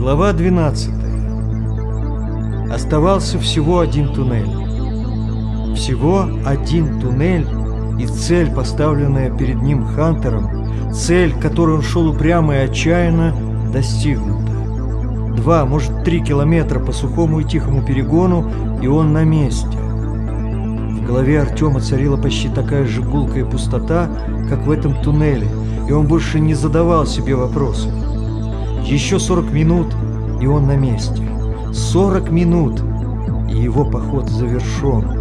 Глава 12. Оставался всего один туннель. Всего один туннель и цель, поставленная перед ним Хантером, цель, к которой он шел упрямо и отчаянно, достигнута. Два, может, три километра по сухому и тихому перегону, и он на месте. В голове Артема царила почти такая же гулкая пустота, как в этом туннеле, и он больше не задавал себе вопросов. Еще 40 минут, и он на месте. 40 минут, и его поход завершен.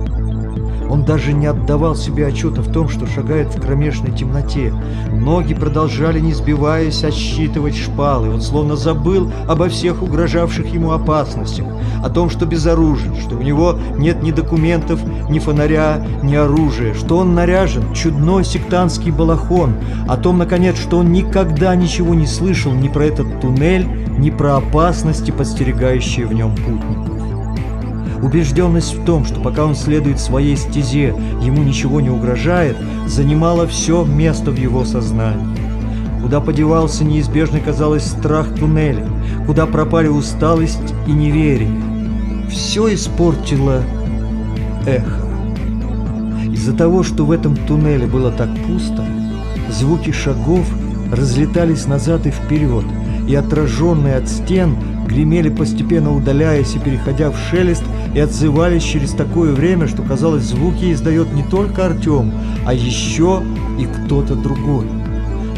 Он даже не отдавал себе отчета в том, что шагает в кромешной темноте. Ноги продолжали, не сбиваясь, отсчитывать шпалы. Он словно забыл обо всех угрожавших ему опасностях, о том, что безоружен, что у него нет ни документов, ни фонаря, ни оружия, что он наряжен, чудной сектантский балахон, о том, наконец, что он никогда ничего не слышал ни про этот туннель, ни про опасности, подстерегающие в нем путников. Убежденность в том, что пока он следует своей стезе, ему ничего не угрожает, занимала все место в его сознании. Куда подевался неизбежный, казалось, страх туннеля, куда пропали усталость и неверие. Все испортило эхо. Из-за того, что в этом туннеле было так пусто, звуки шагов разлетались назад и вперед, и отраженные от стен гремели постепенно удаляясь и переходя в шелест, и отзывались через такое время, что, казалось, звуки издает не только Артем, а еще и кто-то другой.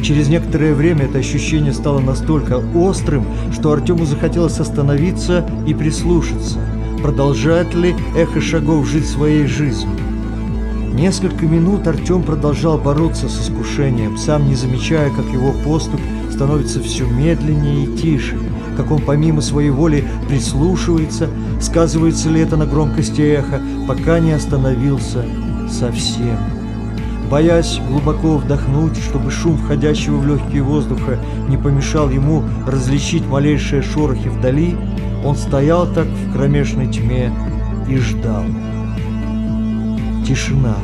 Через некоторое время это ощущение стало настолько острым, что Артему захотелось остановиться и прислушаться, продолжает ли эхо шагов жить своей жизнью. Несколько минут Артем продолжал бороться с искушением, сам не замечая, как его поступ становится все медленнее и тише как он помимо своей воли прислушивается, сказывается ли это на громкости эха, пока не остановился совсем. Боясь глубоко вдохнуть, чтобы шум входящего в легкие воздуха не помешал ему различить малейшие шорохи вдали, он стоял так в кромешной тьме и ждал. Тишина.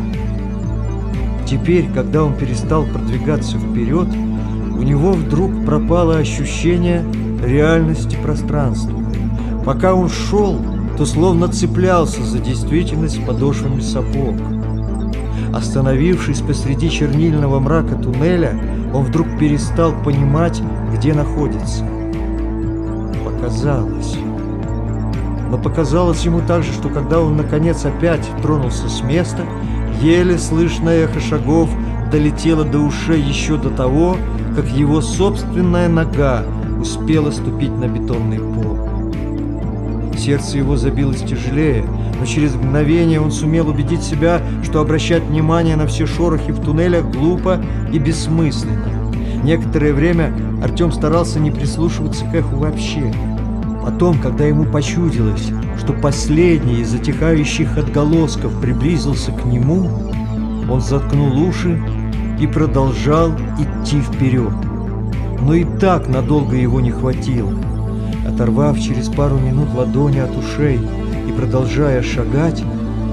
Теперь, когда он перестал продвигаться вперед, у него вдруг пропало ощущение реальности пространства. Пока он шел, то словно цеплялся за действительность подошвами сапог. Остановившись посреди чернильного мрака туннеля, он вдруг перестал понимать, где находится. Показалось. Но показалось ему также, что когда он наконец опять тронулся с места, еле слышное эхо шагов долетело до ушей еще до того, как его собственная нога успела ступить на бетонный пол. Сердце его забилось тяжелее, но через мгновение он сумел убедить себя, что обращать внимание на все шорохи в туннелях глупо и бессмысленно. Некоторое время Артем старался не прислушиваться к эху вообще. Потом, когда ему почудилось, что последний из затихающих отголосков приблизился к нему, он заткнул уши и продолжал идти вперед но и так надолго его не хватило. Оторвав через пару минут ладони от ушей и продолжая шагать,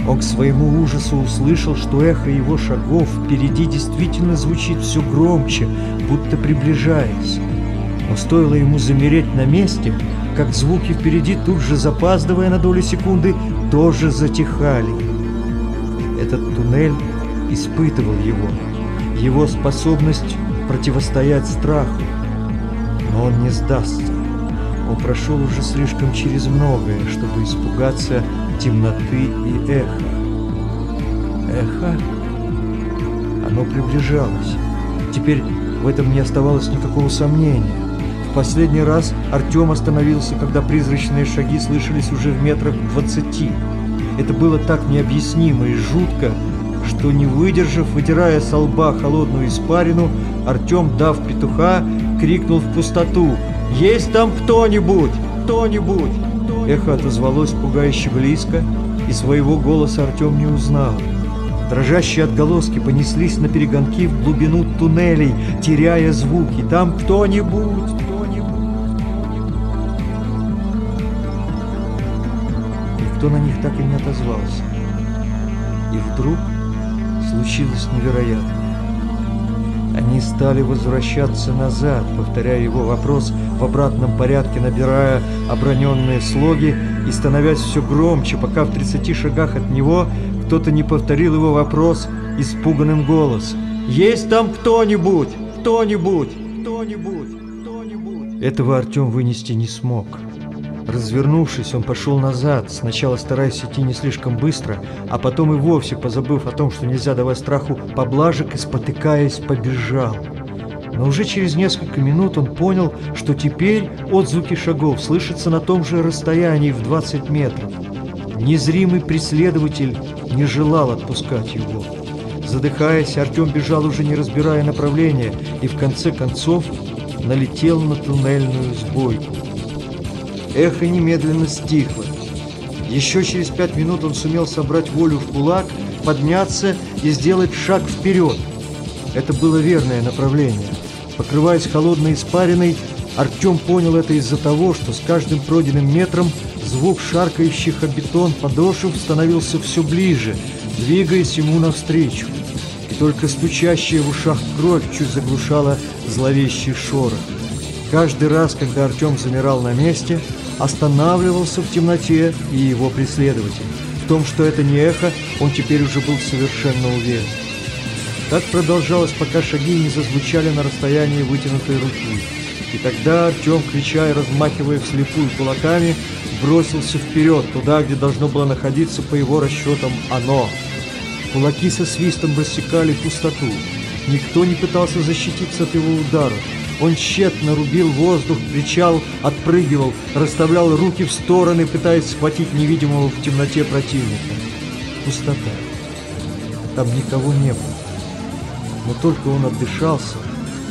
он к своему ужасу услышал, что эхо его шагов впереди действительно звучит все громче, будто приближаясь. Но стоило ему замереть на месте, как звуки впереди, тут же запаздывая на долю секунды, тоже затихали. Этот туннель испытывал его, его способность противостоять страху. Но он не сдастся. Он прошел уже слишком через многое, чтобы испугаться темноты и эха. Эхо? Оно приближалось. Теперь в этом не оставалось никакого сомнения. В последний раз Артем остановился, когда призрачные шаги слышались уже в метрах двадцати. Это было так необъяснимо и жутко, что не выдержав, вытирая со лба холодную испарину, Артем, дав петуха, крикнул в пустоту «Есть там кто-нибудь? Кто-нибудь?» Эхо отозвалось пугающе близко, и своего голоса Артем не узнал. Дрожащие отголоски понеслись на перегонки в глубину туннелей, теряя звуки. «Там кто-нибудь! Кто-нибудь!» Никто на них так и не отозвался. И вдруг случилось невероятное. Они стали возвращаться назад, повторяя его вопрос в обратном порядке, набирая оброненные слоги и становясь все громче, пока в 30 шагах от него кто-то не повторил его вопрос испуганным голосом. «Есть там кто-нибудь? Кто-нибудь? Кто-нибудь? Кто-нибудь?» Этого Артем вынести не смог. Развернувшись, он пошел назад, сначала стараясь идти не слишком быстро, а потом и вовсе, позабыв о том, что нельзя давать страху поблажек, и спотыкаясь, побежал. Но уже через несколько минут он понял, что теперь отзвуки шагов слышатся на том же расстоянии в 20 метров. Незримый преследователь не желал отпускать его. Задыхаясь, Артем бежал уже не разбирая направления и в конце концов налетел на туннельную сбойку. Эхо немедленно стихло. Еще через пять минут он сумел собрать волю в кулак, подняться и сделать шаг вперед. Это было верное направление. Покрываясь холодной испариной, Артем понял это из-за того, что с каждым пройденным метром звук шаркающих о бетон подошв становился все ближе, двигаясь ему навстречу. И только стучащая в ушах кровь чуть заглушала зловещий шорох. Каждый раз, когда Артем замирал на месте, останавливался в темноте и его преследователь. В том, что это не эхо, он теперь уже был совершенно уверен. Так продолжалось, пока шаги не зазвучали на расстоянии вытянутой руки. И тогда Артем, крича и размахивая вслепую кулаками, бросился вперед, туда, где должно было находиться, по его расчетам, оно. Кулаки со свистом рассекали пустоту. Никто не пытался защититься от его ударов. Он тщетно рубил воздух, кричал, отпрыгивал, расставлял руки в стороны, пытаясь схватить невидимого в темноте противника. Пустота. Там никого не было. Но только он отдышался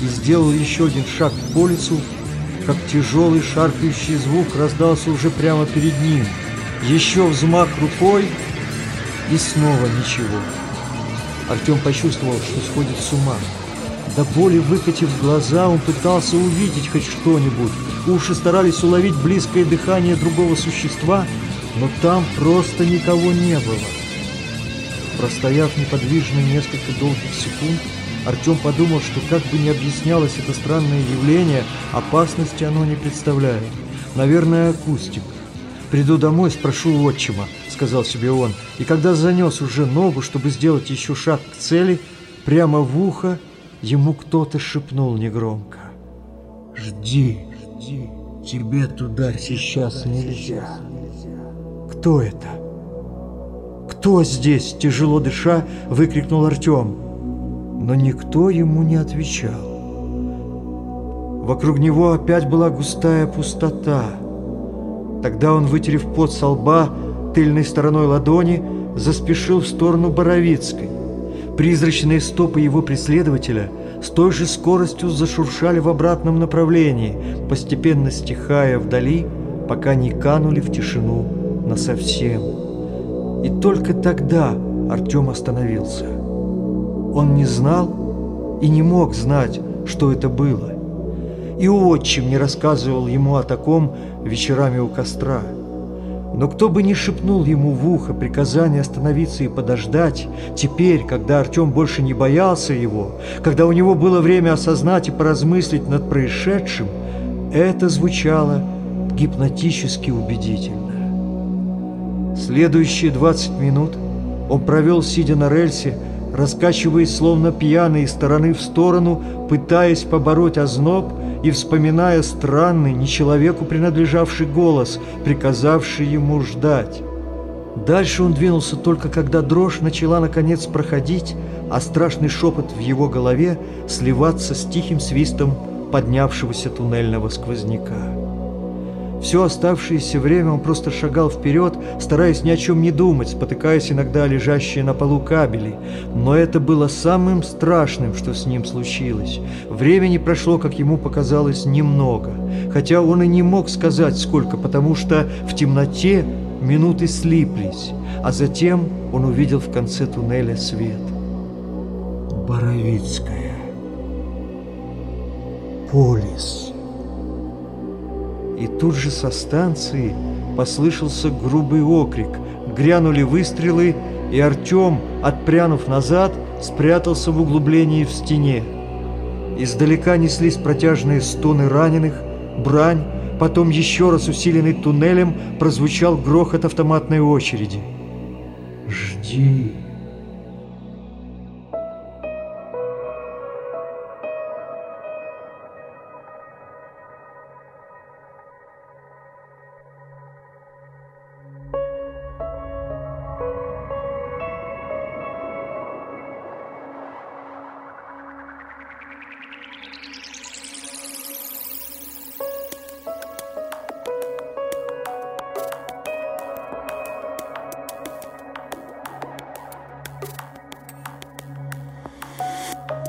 и сделал еще один шаг по лицу, как тяжелый шаркающий звук раздался уже прямо перед ним. Еще взмах рукой и снова ничего. Артем почувствовал, что сходит с ума. До боли выкатив глаза, он пытался увидеть хоть что-нибудь. Уши старались уловить близкое дыхание другого существа, но там просто никого не было. Простояв неподвижно несколько долгих секунд, Артем подумал, что как бы ни объяснялось это странное явление, опасности оно не представляет. Наверное, акустика. «Приду домой, спрошу отчима», — сказал себе он. И когда занес уже ногу, чтобы сделать еще шаг к цели, прямо в ухо Ему кто-то шепнул негромко. «Жди, жди, тебе туда сейчас нельзя». «Кто это?» «Кто здесь?» – тяжело дыша, выкрикнул Артем. Но никто ему не отвечал. Вокруг него опять была густая пустота. Тогда он, вытерев пот со лба тыльной стороной ладони, заспешил в сторону Боровицкой. Призрачные стопы его преследователя с той же скоростью зашуршали в обратном направлении, постепенно стихая вдали, пока не канули в тишину насовсем. И только тогда Артем остановился. Он не знал и не мог знать, что это было. И отчим не рассказывал ему о таком вечерами у костра – но кто бы ни шепнул ему в ухо приказание остановиться и подождать, теперь, когда Артем больше не боялся его, когда у него было время осознать и поразмыслить над происшедшим, это звучало гипнотически убедительно. Следующие 20 минут он провел, сидя на рельсе, раскачиваясь словно пьяный из стороны в сторону, пытаясь побороть озноб и вспоминая странный, не человеку принадлежавший голос, приказавший ему ждать. Дальше он двинулся только когда дрожь начала наконец проходить, а страшный шепот в его голове сливаться с тихим свистом поднявшегося туннельного сквозняка. Все оставшееся время он просто шагал вперед, стараясь ни о чем не думать, спотыкаясь иногда о лежащие на полу кабели. Но это было самым страшным, что с ним случилось. Времени прошло, как ему показалось, немного. Хотя он и не мог сказать, сколько, потому что в темноте минуты слиплись, а затем он увидел в конце туннеля свет. Боровицкая. Полис. И тут же со станции послышался грубый окрик, грянули выстрелы, и Артем, отпрянув назад, спрятался в углублении в стене. Издалека неслись протяжные стоны раненых, брань, потом еще раз усиленный туннелем прозвучал грохот автоматной очереди. «Жди!»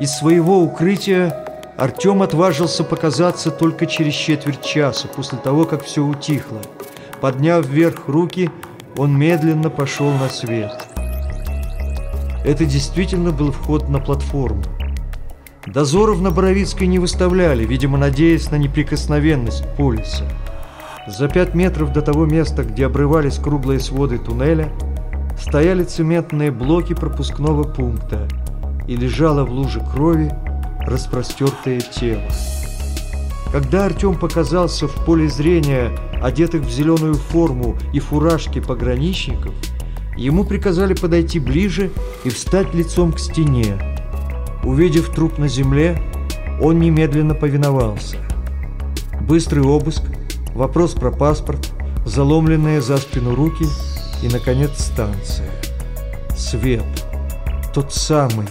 Из своего укрытия Артем отважился показаться только через четверть часа, после того, как все утихло. Подняв вверх руки, он медленно пошел на свет. Это действительно был вход на платформу. Дозоров на Боровицкой не выставляли, видимо, надеясь на неприкосновенность полиса. За пять метров до того места, где обрывались круглые своды туннеля, стояли цементные блоки пропускного пункта – и лежало в луже крови распростертое тело. Когда Артем показался в поле зрения одетых в зеленую форму и фуражки пограничников, ему приказали подойти ближе и встать лицом к стене. Увидев труп на земле, он немедленно повиновался. Быстрый обыск, вопрос про паспорт, заломленные за спину руки и, наконец, станция. Свет. Тот самый,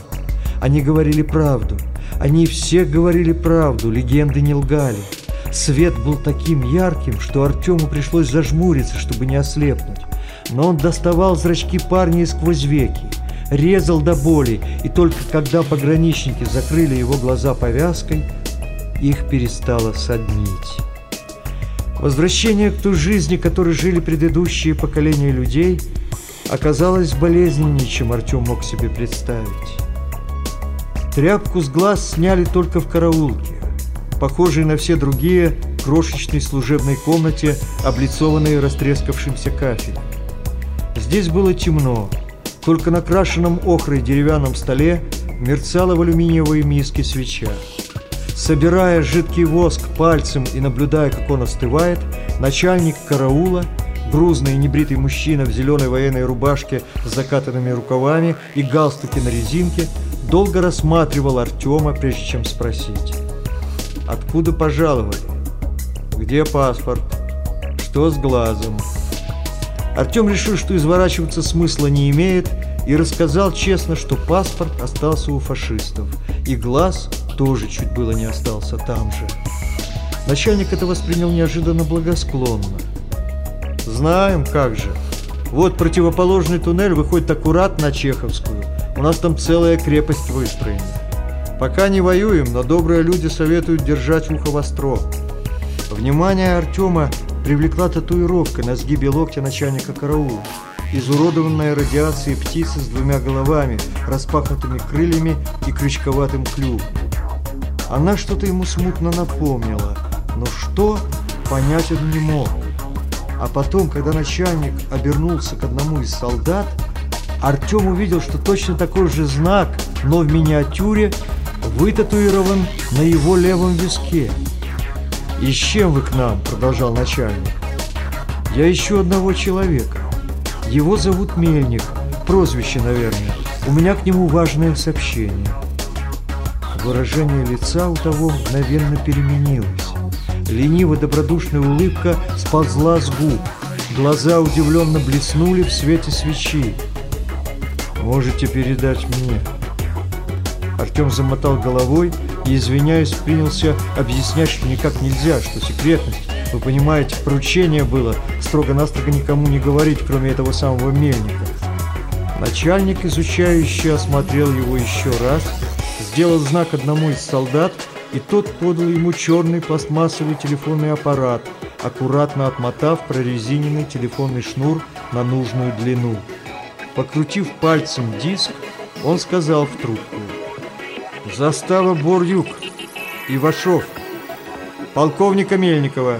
они говорили правду. Они все говорили правду, легенды не лгали. Свет был таким ярким, что Артему пришлось зажмуриться, чтобы не ослепнуть. Но он доставал зрачки парня сквозь веки, резал до боли, и только когда пограничники закрыли его глаза повязкой, их перестало соднить. Возвращение к той жизни, которой жили предыдущие поколения людей, оказалось болезненнее, чем Артем мог себе представить. Тряпку с глаз сняли только в караулке, похожей на все другие крошечной служебной комнате, облицованной растрескавшимся кафелем. Здесь было темно, только на крашенном охрой деревянном столе мерцала в алюминиевой миске свеча. Собирая жидкий воск пальцем и наблюдая, как он остывает, начальник караула, грузный и небритый мужчина в зеленой военной рубашке с закатанными рукавами и галстуке на резинке, долго рассматривал Артема, прежде чем спросить. «Откуда пожаловали? Где паспорт? Что с глазом?» Артем решил, что изворачиваться смысла не имеет, и рассказал честно, что паспорт остался у фашистов, и глаз тоже чуть было не остался там же. Начальник это воспринял неожиданно благосклонно. «Знаем, как же. Вот противоположный туннель выходит аккуратно на Чеховскую. У нас там целая крепость выстроена. Пока не воюем, но добрые люди советуют держать ухо востро. Внимание Артема привлекла татуировка на сгибе локтя начальника караула. Изуродованная радиацией птица с двумя головами, распахнутыми крыльями и крючковатым клювом. Она что-то ему смутно напомнила, но что, понять он не мог. А потом, когда начальник обернулся к одному из солдат, Артем увидел, что точно такой же знак, но в миниатюре, вытатуирован на его левом виске. «И с чем вы к нам?» – продолжал начальник. «Я ищу одного человека. Его зовут Мельник, прозвище, наверное. У меня к нему важное сообщение». Выражение лица у того мгновенно переменилось. Лениво-добродушная улыбка сползла с губ. Глаза удивленно блеснули в свете свечи. Можете передать мне. Артем замотал головой и, извиняясь, принялся объяснять, что никак нельзя, что секретность. Вы понимаете, поручение было строго-настрого никому не говорить, кроме этого самого мельника. Начальник, изучающий, осмотрел его еще раз, сделал знак одному из солдат, и тот подал ему черный пластмассовый телефонный аппарат, аккуратно отмотав прорезиненный телефонный шнур на нужную длину. Покрутив пальцем диск, он сказал в трубку. «Застава Борюк, Ивашов, полковника Мельникова».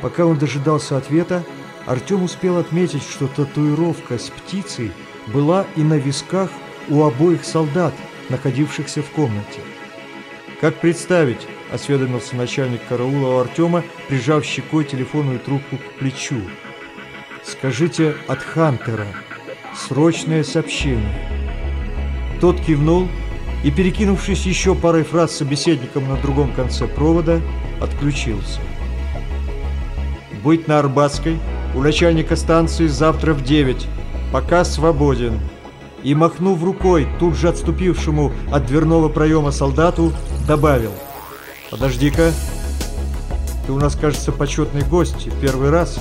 Пока он дожидался ответа, Артем успел отметить, что татуировка с птицей была и на висках у обоих солдат, находившихся в комнате. «Как представить?» – осведомился начальник караула у Артема, прижав щекой телефонную трубку к плечу. «Скажите от Хантера. Срочное сообщение». Тот кивнул и, перекинувшись еще парой фраз с собеседником на другом конце провода, отключился. «Быть на Арбатской у начальника станции завтра в девять. Пока свободен». И, махнув рукой тут же отступившему от дверного проема солдату, добавил «Подожди-ка, ты у нас, кажется, почетный гость в первый раз.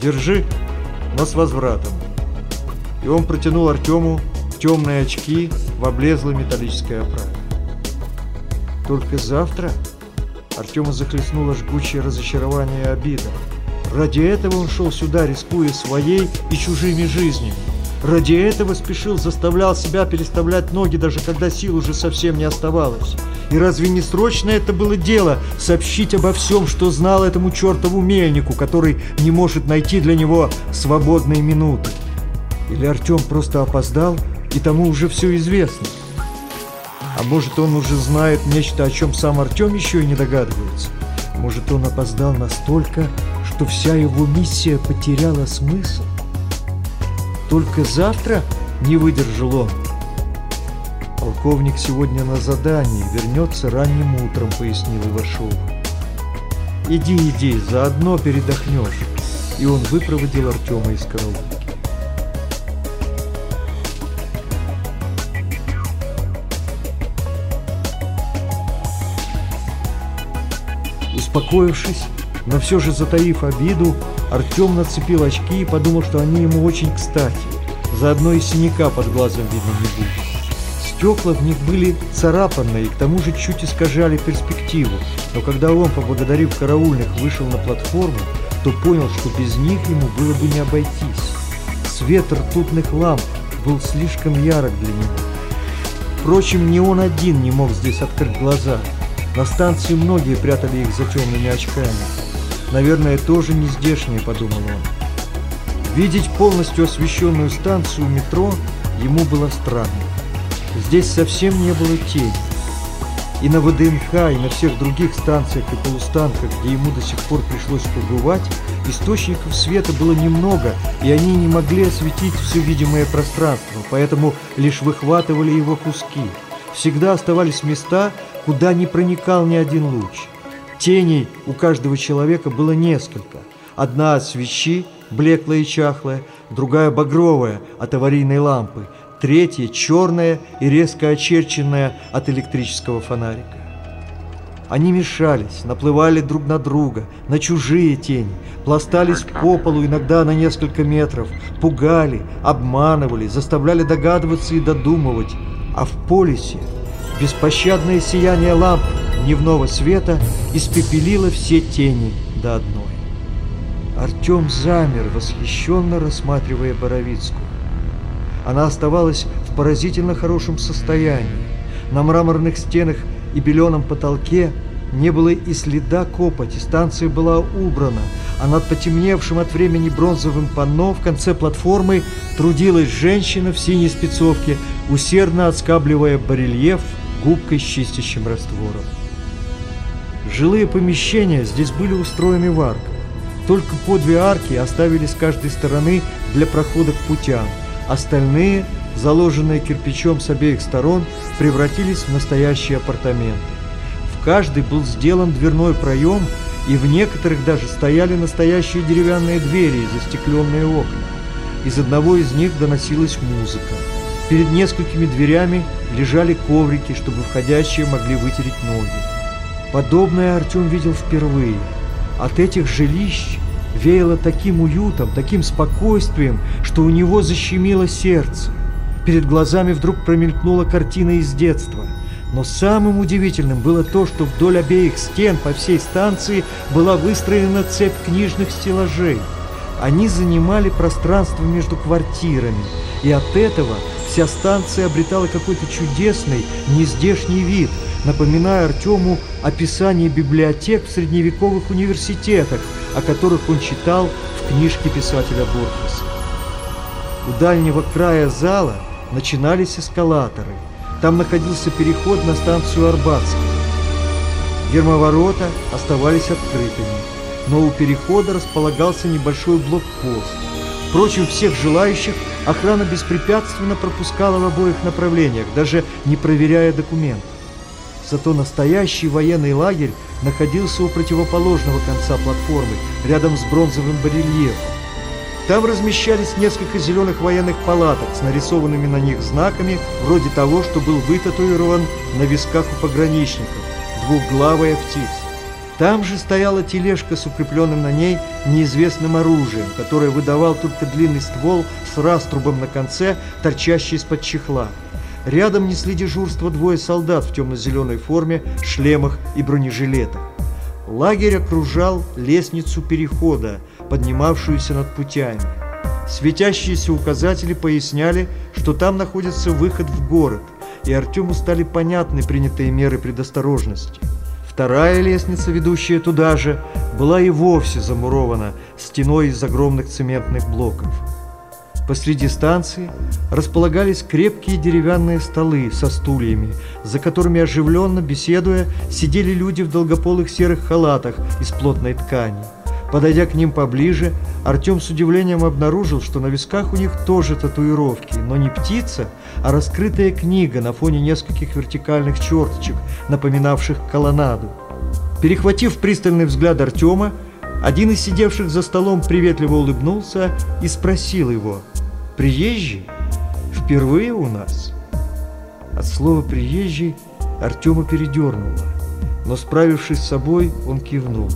Держи, но с возвратом». И он протянул Артему темные очки в облезлой металлической оправе. Только завтра Артема захлестнуло жгучее разочарование и обида. Ради этого он шел сюда, рискуя своей и чужими жизнями. Ради этого спешил, заставлял себя переставлять ноги, даже когда сил уже совсем не оставалось. И разве не срочно это было дело сообщить обо всем, что знал этому чертову мельнику, который не может найти для него свободные минуты? Или Артем просто опоздал и тому уже все известно. А может, он уже знает нечто, о чем сам Артем еще и не догадывается. Может, он опоздал настолько, что вся его миссия потеряла смысл. Только завтра не выдержал он. Полковник сегодня на задании, вернется ранним утром, пояснил Ивашов. Иди, иди, заодно передохнешь. И он выпроводил Артема из караулки. Успокоившись, но все же затаив обиду, Артем нацепил очки и подумал, что они ему очень кстати. Заодно и синяка под глазом видно не будет. Стекла в них были царапанные и к тому же чуть искажали перспективу. Но когда он, поблагодарив караульных, вышел на платформу, то понял, что без них ему было бы не обойтись. Свет ртутных ламп был слишком ярок для него. Впрочем, не он один не мог здесь открыть глаза – на станции многие прятали их за темными очками. Наверное, тоже не здешние, подумал он. Видеть полностью освещенную станцию метро ему было странно. Здесь совсем не было тени. И на ВДНХ, и на всех других станциях и полустанках, где ему до сих пор пришлось побывать, источников света было немного, и они не могли осветить все видимое пространство, поэтому лишь выхватывали его куски. Всегда оставались места, куда не проникал ни один луч. Теней у каждого человека было несколько. Одна от свечи, блеклая и чахлая, другая багровая от аварийной лампы, третья черная и резко очерченная от электрического фонарика. Они мешались, наплывали друг на друга, на чужие тени, пластались по полу иногда на несколько метров, пугали, обманывали, заставляли догадываться и додумывать. А в полисе Беспощадное сияние ламп дневного света испепелило все тени до одной. Артем замер, восхищенно рассматривая Боровицкую. Она оставалась в поразительно хорошем состоянии. На мраморных стенах и беленом потолке не было и следа копоти, станция была убрана, а над потемневшим от времени бронзовым панно в конце платформы трудилась женщина в синей спецовке, усердно отскабливая барельеф губкой с чистящим раствором. Жилые помещения здесь были устроены в арках. Только по две арки оставили с каждой стороны для прохода к путям. Остальные, заложенные кирпичом с обеих сторон, превратились в настоящие апартаменты. В каждой был сделан дверной проем, и в некоторых даже стояли настоящие деревянные двери и застекленные окна. Из одного из них доносилась музыка. Перед несколькими дверями лежали коврики, чтобы входящие могли вытереть ноги. Подобное Артем видел впервые. От этих жилищ веяло таким уютом, таким спокойствием, что у него защемило сердце. Перед глазами вдруг промелькнула картина из детства. Но самым удивительным было то, что вдоль обеих стен по всей станции была выстроена цепь книжных стеллажей. Они занимали пространство между квартирами, и от этого Вся станция обретала какой-то чудесный, нездешний вид, напоминая Артему описание библиотек в средневековых университетах, о которых он читал в книжке писателя Борхеса. У дальнего края зала начинались эскалаторы. Там находился переход на станцию Арбатская. Гермоворота оставались открытыми, но у перехода располагался небольшой блокпост. Впрочем, всех желающих охрана беспрепятственно пропускала в обоих направлениях, даже не проверяя документов. Зато настоящий военный лагерь находился у противоположного конца платформы, рядом с бронзовым барельефом. Там размещались несколько зеленых военных палаток с нарисованными на них знаками, вроде того, что был вытатуирован на висках у пограничников – двухглавая птица. Там же стояла тележка с укрепленным на ней неизвестным оружием, которое выдавал только длинный ствол с раструбом на конце, торчащий из-под чехла. Рядом несли дежурство двое солдат в темно-зеленой форме, шлемах и бронежилетах. Лагерь окружал лестницу перехода, поднимавшуюся над путями. Светящиеся указатели поясняли, что там находится выход в город, и Артему стали понятны принятые меры предосторожности. Вторая лестница, ведущая туда же, была и вовсе замурована стеной из огромных цементных блоков. Посреди станции располагались крепкие деревянные столы со стульями, за которыми оживленно беседуя сидели люди в долгополых серых халатах из плотной ткани. Подойдя к ним поближе, Артем с удивлением обнаружил, что на висках у них тоже татуировки, но не птица, а раскрытая книга на фоне нескольких вертикальных черточек, напоминавших колоннаду. Перехватив пристальный взгляд Артема, один из сидевших за столом приветливо улыбнулся и спросил его «Приезжий? Впервые у нас?» От слова «приезжий» Артема передернуло, но справившись с собой, он кивнул.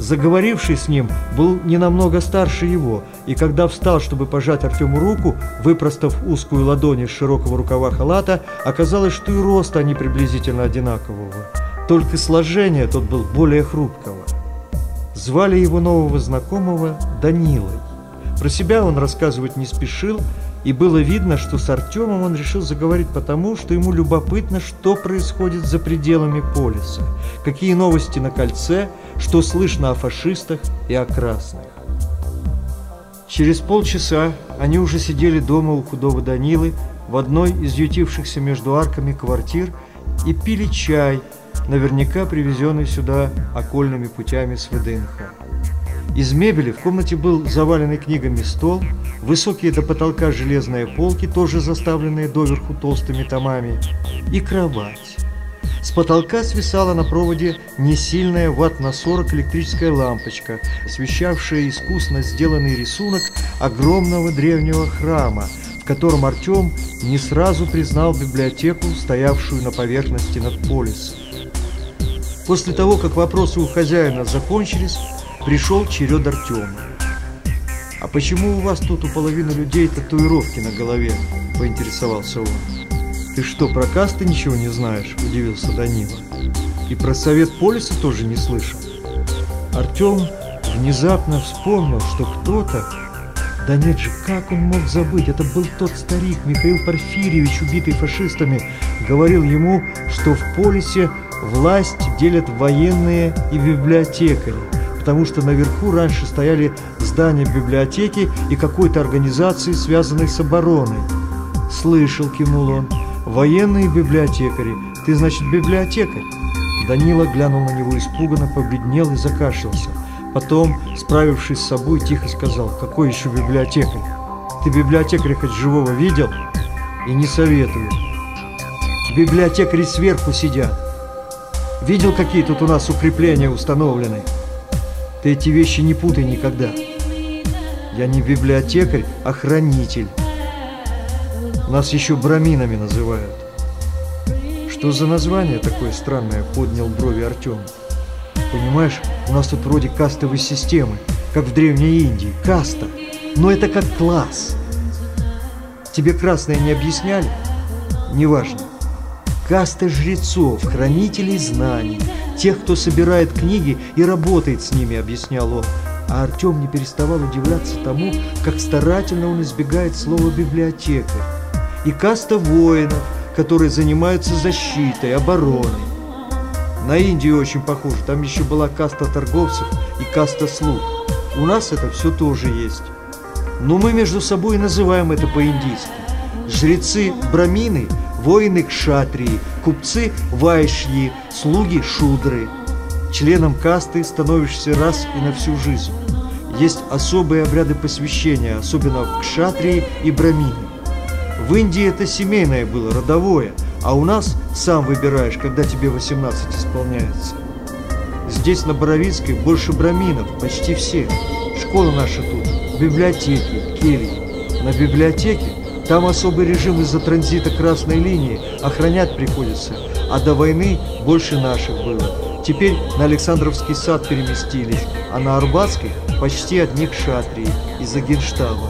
Заговоривший с ним был не намного старше его, и когда встал, чтобы пожать Артему руку, выпростав узкую ладонь из широкого рукава халата, оказалось, что и рост они приблизительно одинакового. Только сложение тот был более хрупкого. Звали его нового знакомого Данилой. Про себя он рассказывать не спешил, и было видно, что с Артемом он решил заговорить потому, что ему любопытно, что происходит за пределами полиса, какие новости на кольце, что слышно о фашистах и о красных. Через полчаса они уже сидели дома у худого Данилы в одной из ютившихся между арками квартир и пили чай, наверняка привезенный сюда окольными путями с ВДНХ. Из мебели в комнате был заваленный книгами стол, высокие до потолка железные полки, тоже заставленные доверху толстыми томами, и кровать. С потолка свисала на проводе несильная ватт на 40 электрическая лампочка, освещавшая искусно сделанный рисунок огромного древнего храма, в котором Артем не сразу признал библиотеку, стоявшую на поверхности над полисом. После того, как вопросы у хозяина закончились, пришел черед Артема. «А почему у вас тут у половины людей татуировки на голове?» – поинтересовался он. «Ты что, про касты ничего не знаешь?» – удивился Данила. «И про совет полиса тоже не слышал?» Артем внезапно вспомнил, что кто-то... Да нет же, как он мог забыть? Это был тот старик, Михаил Порфирьевич, убитый фашистами, говорил ему, что в полисе власть делят военные и библиотекари потому что наверху раньше стояли здания библиотеки и какой-то организации, связанной с обороной. «Слышал», — кивнул он, — «военные библиотекари. Ты, значит, библиотекарь?» Данила глянул на него испуганно, побледнел и закашлялся. Потом, справившись с собой, тихо сказал, «Какой еще библиотекарь? Ты библиотекаря хоть живого видел?» «И не советую. Библиотекари сверху сидят. Видел, какие тут у нас укрепления установлены?» Ты эти вещи не путай никогда. Я не библиотекарь, а хранитель. Нас еще браминами называют. Что за название такое странное, поднял брови Артем. Понимаешь, у нас тут вроде кастовой системы, как в Древней Индии. Каста. Но это как класс. Тебе красное не объясняли? Неважно. Каста жрецов, хранителей знаний – тех, кто собирает книги и работает с ними, объяснял он. А Артем не переставал удивляться тому, как старательно он избегает слова «библиотекарь». И каста воинов, которые занимаются защитой, обороной. На Индию очень похоже, там еще была каста торговцев и каста слуг. У нас это все тоже есть. Но мы между собой называем это по-индийски. Жрецы брамины воины кшатрии, купцы вайшьи, слуги шудры – Членом касты становишься раз и на всю жизнь. Есть особые обряды посвящения, особенно в кшатрии и брамине. В Индии это семейное было, родовое, а у нас сам выбираешь, когда тебе 18 исполняется. Здесь, на Боровицкой, больше браминов, почти все. Школа наша тут, библиотеки, кельи. На библиотеке там особый режим из-за транзита красной линии, охранять приходится, а до войны больше наших было. Теперь на Александровский сад переместились, а на Арбатской почти одних шатрии из-за генштаба.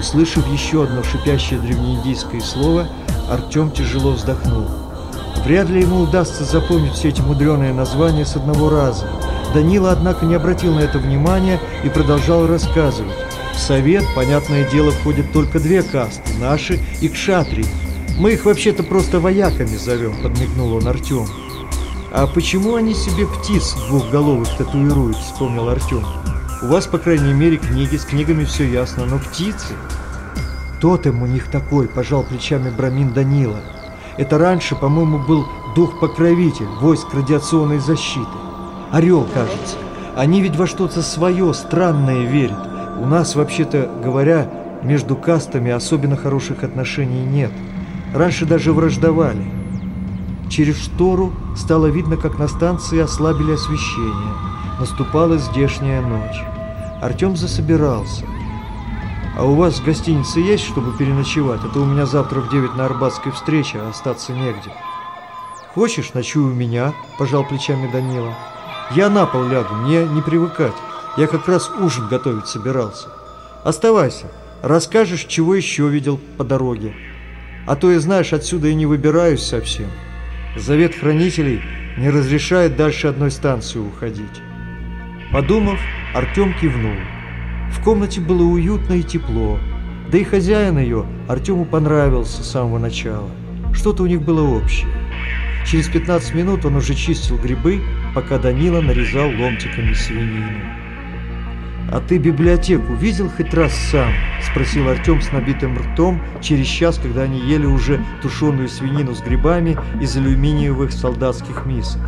Услышав еще одно шипящее древнеиндийское слово, Артем тяжело вздохнул. Вряд ли ему удастся запомнить все эти мудреные названия с одного раза. Данила, однако, не обратил на это внимания и продолжал рассказывать. Совет, понятное дело, входят только две касты – наши и кшатри. Мы их вообще-то просто вояками зовем, подмигнул он Артем. А почему они себе птиц двухголовых татуируют, вспомнил Артем. У вас, по крайней мере, книги, с книгами все ясно, но птицы... Тотем у них такой, пожал плечами Брамин Данила. Это раньше, по-моему, был дух-покровитель войск радиационной защиты. Орел, кажется. Они ведь во что-то свое, странное верят. У нас, вообще-то говоря, между кастами особенно хороших отношений нет. Раньше даже враждовали. Через штору стало видно, как на станции ослабили освещение. Наступала здешняя ночь. Артем засобирался. «А у вас в гостинице есть, чтобы переночевать? А то у меня завтра в девять на Арбатской встреча, а остаться негде». «Хочешь, ночуй у меня?» – пожал плечами Данила. «Я на пол лягу, мне не привыкать. Я как раз ужин готовить собирался. Оставайся, расскажешь, чего еще видел по дороге. А то, и знаешь, отсюда и не выбираюсь совсем. Завет хранителей не разрешает дальше одной станции уходить». Подумав, Артем кивнул. В комнате было уютно и тепло. Да и хозяин ее Артему понравился с самого начала. Что-то у них было общее. Через 15 минут он уже чистил грибы, пока Данила нарезал ломтиками свинину. «А ты библиотеку видел хоть раз сам?» – спросил Артем с набитым ртом через час, когда они ели уже тушеную свинину с грибами из алюминиевых солдатских мисок.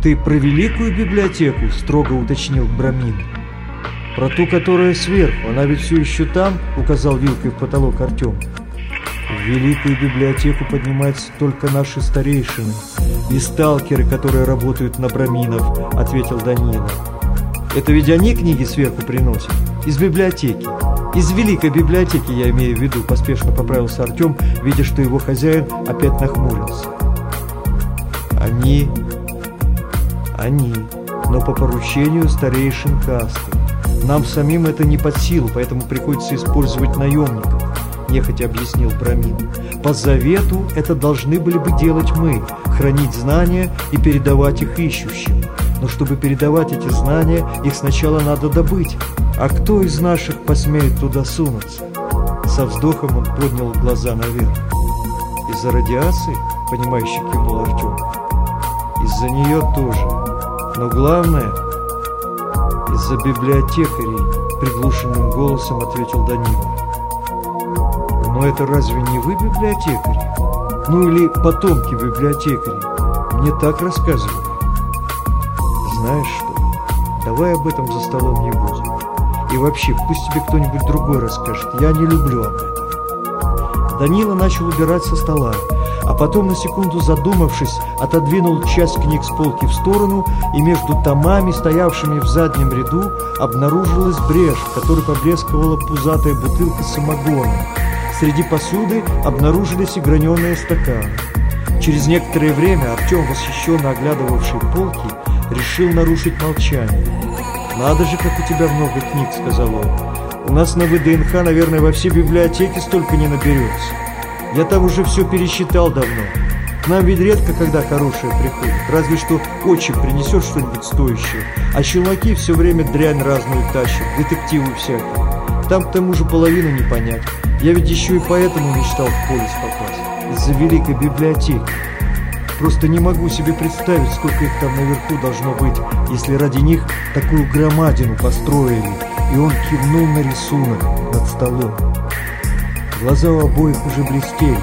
«Ты про великую библиотеку?» – строго уточнил Брамин. «Про ту, которая сверху, она ведь все еще там?» – указал вилкой в потолок Артем. В великую библиотеку поднимаются только наши старейшины и сталкеры, которые работают на браминов, ответил Данила. Это ведь они книги сверху приносят? Из библиотеки. Из великой библиотеки, я имею в виду, поспешно поправился Артем, видя, что его хозяин опять нахмурился. Они... Они... Но по поручению старейшин касты. Нам самим это не под силу, поэтому приходится использовать наемников, нехотя объяснил Брамин. По завету это должны были бы делать мы, хранить знания и передавать их ищущим. Но чтобы передавать эти знания, их сначала надо добыть. А кто из наших посмеет туда сунуться? Со вздохом он поднял глаза наверх. Из-за радиации, понимающе кивнул Артем. Из-за нее тоже. Но главное, из-за библиотекарей, приглушенным голосом ответил Данила. Но это разве не вы библиотекари? Ну или потомки библиотекарей? Мне так рассказывали. Знаешь что, давай об этом за столом не будем. И вообще, пусть тебе кто-нибудь другой расскажет. Я не люблю об этом. Данила начал убирать со стола а потом на секунду задумавшись, отодвинул часть книг с полки в сторону, и между томами, стоявшими в заднем ряду, обнаружилась брешь, в которой поблескивала пузатая бутылка самогона. Среди посуды обнаружились и граненые стаканы. Через некоторое время Артем, восхищенно оглядывавший полки, решил нарушить молчание. «Надо же, как у тебя много книг», — сказал он. «У нас на ВДНХ, наверное, во все библиотеки столько не наберется». Я там уже все пересчитал давно. К нам ведь редко когда хорошее приходит, разве что отчим принесет что-нибудь стоящее. А челноки все время дрянь разную тащат, детективы всякие. Там к тому же половину не понять. Я ведь еще и поэтому мечтал в полис попасть. Из-за великой библиотеки. Просто не могу себе представить, сколько их там наверху должно быть, если ради них такую громадину построили. И он кивнул на рисунок над столом. Глаза у обоих уже блестели.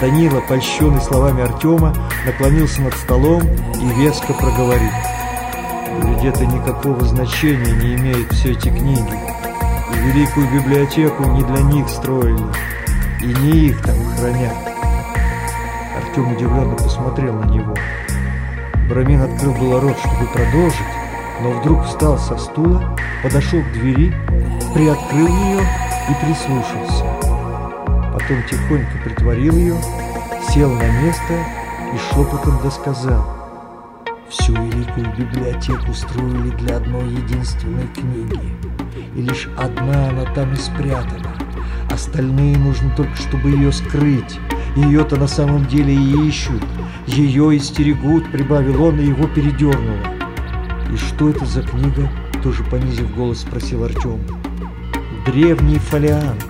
Данила, польщенный словами Артема, наклонился над столом и веско проговорил. Ведь это никакого значения не имеют все эти книги. И великую библиотеку не для них строили, и не их там хранят. Артем удивленно посмотрел на него. Брамин открыл было рот, чтобы продолжить, но вдруг встал со стула, подошел к двери, приоткрыл ее и прислушался. Потом тихонько притворил ее, сел на место и шепотом досказал. Всю великую библиотеку строили для одной единственной книги, и лишь одна она там и спрятана. Остальные нужно только, чтобы ее скрыть. Ее-то на самом деле и ищут. Ее истерегут, прибавил он, и его передернуло. «И что это за книга?» Тоже понизив голос, спросил Артем. «Древний фолиант.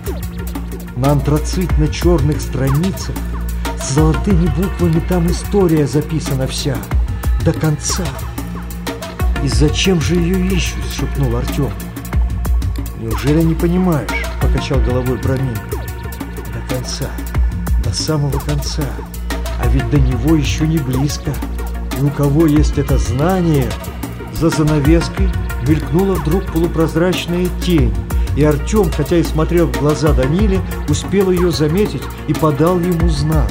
На антрацитно-черных страницах с золотыми буквами там история записана вся. До конца. И зачем же ее ищут?» – шепнул Артем. «Неужели не понимаешь?» – покачал головой Брамин. «До конца. До самого конца. А ведь до него еще не близко. И у кого есть это знание, за занавеской мелькнула вдруг полупрозрачная тень, и Артем, хотя и смотрел в глаза Даниле, успел ее заметить и подал ему знак.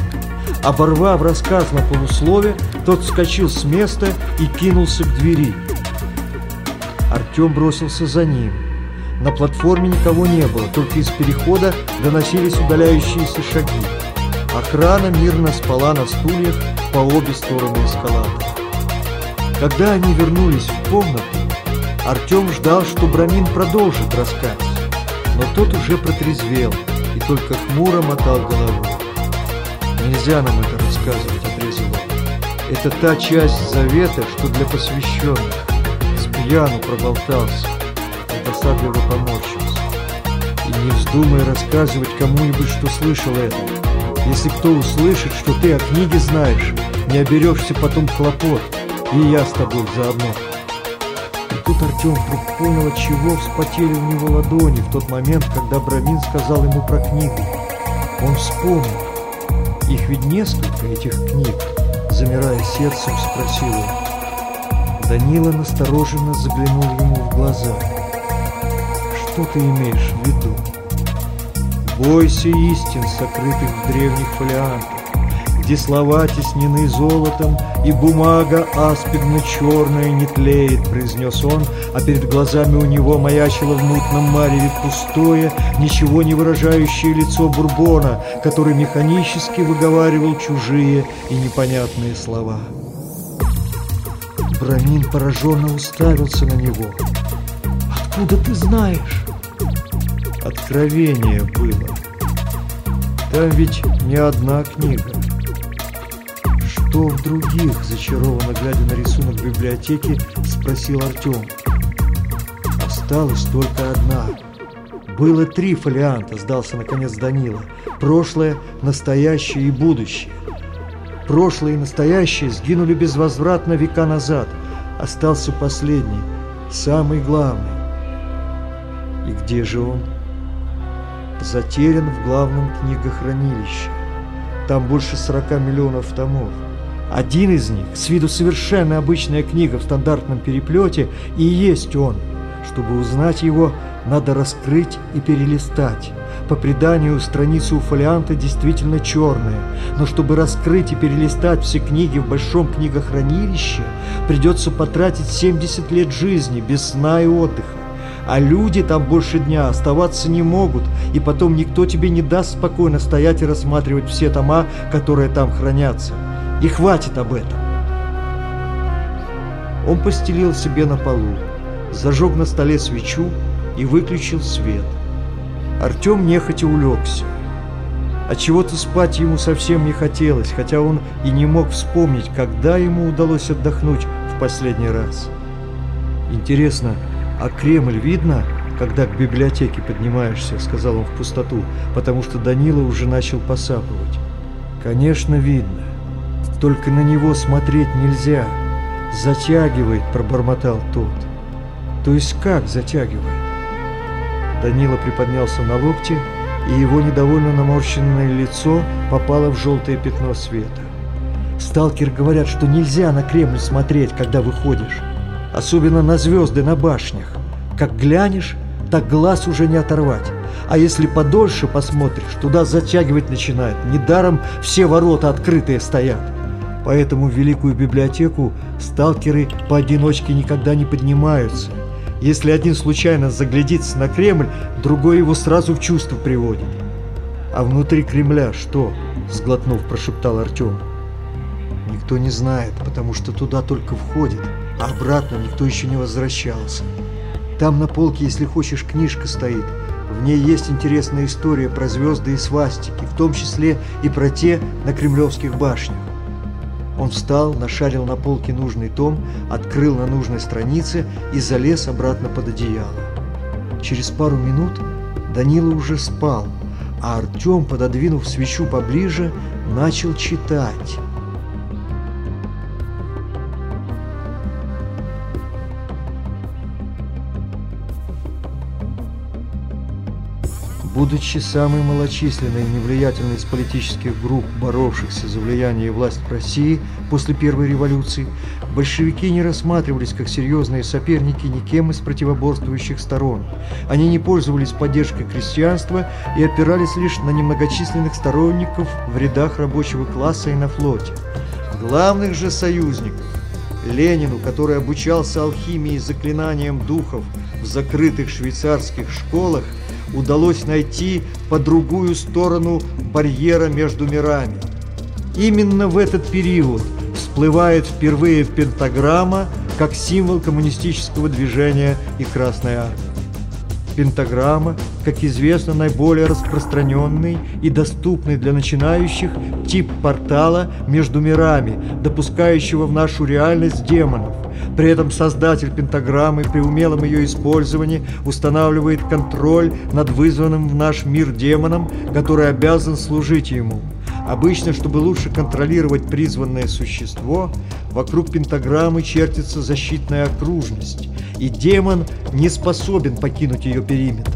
Оборвав рассказ на полуслове, тот вскочил с места и кинулся к двери. Артем бросился за ним. На платформе никого не было, только из перехода доносились удаляющиеся шаги. Охрана мирно спала на стульях по обе стороны эскалатора. Когда они вернулись в комнату, Артем ждал, что Брамин продолжит рассказ, но тот уже протрезвел и только хмуро мотал головой. «Нельзя нам это рассказывать», — отрезал он. «Это та часть завета, что для посвященных. С пьяну проболтался, досадливо поморщился. И не вздумай рассказывать кому-нибудь, что слышал это. Если кто услышит, что ты о книге знаешь, не оберешься потом хлопот, и я с тобой заодно». И тут Артем вдруг понял, от чего вспотели у него ладони в тот момент, когда Брамин сказал ему про книгу. Он вспомнил. Их ведь несколько, этих книг, замирая сердцем, спросил он. Данила настороженно заглянул ему в глаза. Что ты имеешь в виду? Бойся истин, сокрытых в древних фолиантах, где слова теснены золотом, и бумага аспидно-черная не тлеет, произнес он, а перед глазами у него маячило в мутном мареве пустое, ничего не выражающее лицо Бурбона, который механически выговаривал чужие и непонятные слова. Брамин пораженно уставился на него. «Откуда ты знаешь?» Откровение было. Там ведь не одна книга. Что в других, зачарованно глядя на рисунок библиотеки, спросил Артем. Осталась только одна. Было три фолианта, сдался наконец Данила. Прошлое, настоящее и будущее. Прошлое и настоящее сгинули безвозвратно века назад. Остался последний, самый главный. И где же он? Затерян в главном книгохранилище. Там больше 40 миллионов томов. Один из них, с виду совершенно обычная книга в стандартном переплете, и есть он. Чтобы узнать его, надо раскрыть и перелистать. По преданию, страница у фолианта действительно черная, но чтобы раскрыть и перелистать все книги в большом книгохранилище, придется потратить 70 лет жизни без сна и отдыха. А люди там больше дня оставаться не могут, и потом никто тебе не даст спокойно стоять и рассматривать все тома, которые там хранятся. И хватит об этом. Он постелил себе на полу, зажег на столе свечу и выключил свет. Артем нехотя улегся. От чего-то спать ему совсем не хотелось, хотя он и не мог вспомнить, когда ему удалось отдохнуть в последний раз. Интересно, а Кремль видно, когда к библиотеке поднимаешься, сказал он в пустоту, потому что Данила уже начал посапывать. Конечно, видно. Только на него смотреть нельзя. Затягивает, пробормотал тот. То есть как затягивает? Данила приподнялся на локте и его недовольно наморщенное лицо попало в желтое пятно света. Сталкеры говорят, что нельзя на Кремль смотреть, когда выходишь. Особенно на звезды на башнях. Как глянешь, так глаз уже не оторвать. А если подольше посмотришь, туда затягивать начинает. Недаром все ворота открытые стоят. Поэтому в Великую библиотеку сталкеры поодиночке никогда не поднимаются. Если один случайно заглядится на Кремль, другой его сразу в чувство приводит. «А внутри Кремля что?» – сглотнув, прошептал Артем. «Никто не знает, потому что туда только входит, а обратно никто еще не возвращался. Там на полке, если хочешь, книжка стоит. В ней есть интересная история про звезды и свастики, в том числе и про те на кремлевских башнях. Он встал, нашарил на полке нужный том, открыл на нужной странице и залез обратно под одеяло. Через пару минут Данила уже спал, а Артем, пододвинув свечу поближе, начал читать. Будучи самой малочисленной и невлиятельной из политических групп, боровшихся за влияние и власть в России после Первой революции, большевики не рассматривались как серьезные соперники никем из противоборствующих сторон. Они не пользовались поддержкой крестьянства и опирались лишь на немногочисленных сторонников в рядах рабочего класса и на флоте. Главных же союзников Ленину, который обучался алхимии и заклинаниям духов в закрытых швейцарских школах, удалось найти по другую сторону барьера между мирами. Именно в этот период всплывает впервые пентаграмма как символ коммунистического движения и Красной Армии. Пентаграмма, как известно, наиболее распространенный и доступный для начинающих тип портала между мирами, допускающего в нашу реальность демонов – при этом создатель пентаграммы при умелом ее использовании устанавливает контроль над вызванным в наш мир демоном, который обязан служить ему. Обычно, чтобы лучше контролировать призванное существо, вокруг пентаграммы чертится защитная окружность, и демон не способен покинуть ее периметр.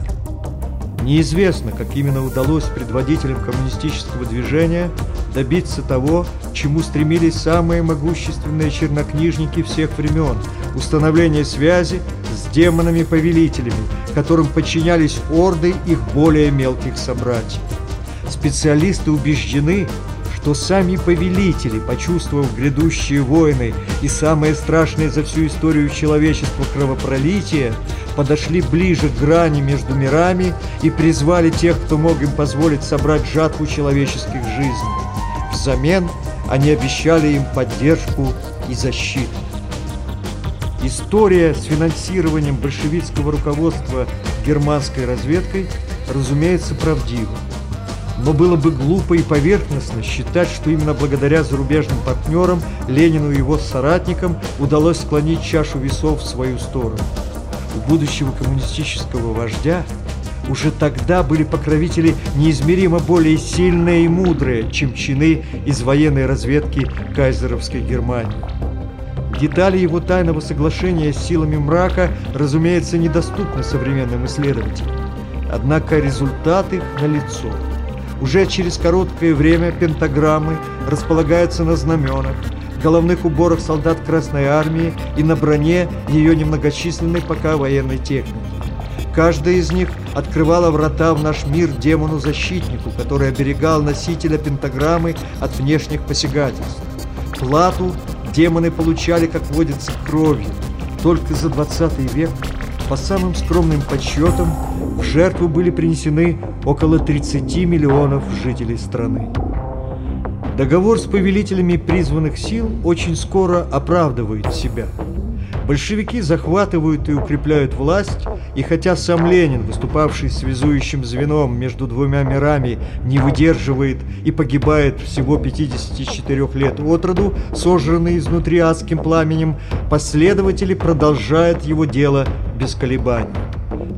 Неизвестно, как именно удалось предводителям коммунистического движения добиться того, чему стремились самые могущественные чернокнижники всех времен – установление связи с демонами-повелителями, которым подчинялись орды их более мелких собратьев. Специалисты убеждены, что сами повелители, почувствовав грядущие войны и самое страшное за всю историю человечества кровопролитие, подошли ближе к грани между мирами и призвали тех, кто мог им позволить собрать жатву человеческих жизней. Взамен они обещали им поддержку и защиту. История с финансированием большевистского руководства германской разведкой, разумеется, правдива. Но было бы глупо и поверхностно считать, что именно благодаря зарубежным партнерам Ленину и его соратникам удалось склонить чашу весов в свою сторону. У будущего коммунистического вождя уже тогда были покровители неизмеримо более сильные и мудрые, чем чины из военной разведки кайзеровской Германии. Детали его тайного соглашения с силами мрака, разумеется, недоступны современным исследователям. Однако результат их налицо. Уже через короткое время пентаграммы располагаются на знаменах, головных уборах солдат Красной Армии и на броне ее немногочисленной пока военной техники. Каждая из них открывала врата в наш мир демону-защитнику, который оберегал носителя пентаграммы от внешних посягательств. Плату демоны получали, как водится, кровью. Только за 20 век, по самым скромным подсчетам, в жертву были принесены около 30 миллионов жителей страны. Договор с повелителями призванных сил очень скоро оправдывает себя. Большевики захватывают и укрепляют власть, и хотя сам Ленин, выступавший связующим звеном между двумя мирами, не выдерживает и погибает всего 54 лет от роду, сожранный изнутри адским пламенем, последователи продолжают его дело без колебаний.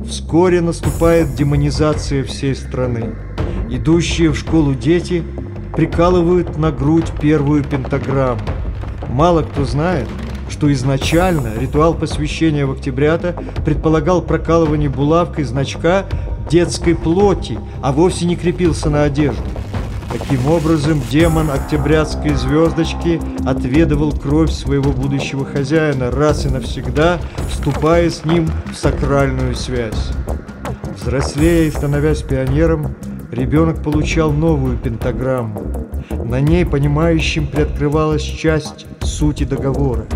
Вскоре наступает демонизация всей страны. Идущие в школу дети прикалывают на грудь первую пентаграмму. Мало кто знает, что изначально ритуал посвящения в октябрята предполагал прокалывание булавкой значка детской плоти, а вовсе не крепился на одежду. Таким образом, демон октябрятской звездочки отведывал кровь своего будущего хозяина, раз и навсегда вступая с ним в сакральную связь. Взрослея и становясь пионером, ребенок получал новую пентаграмму. На ней понимающим приоткрывалась часть сути договора.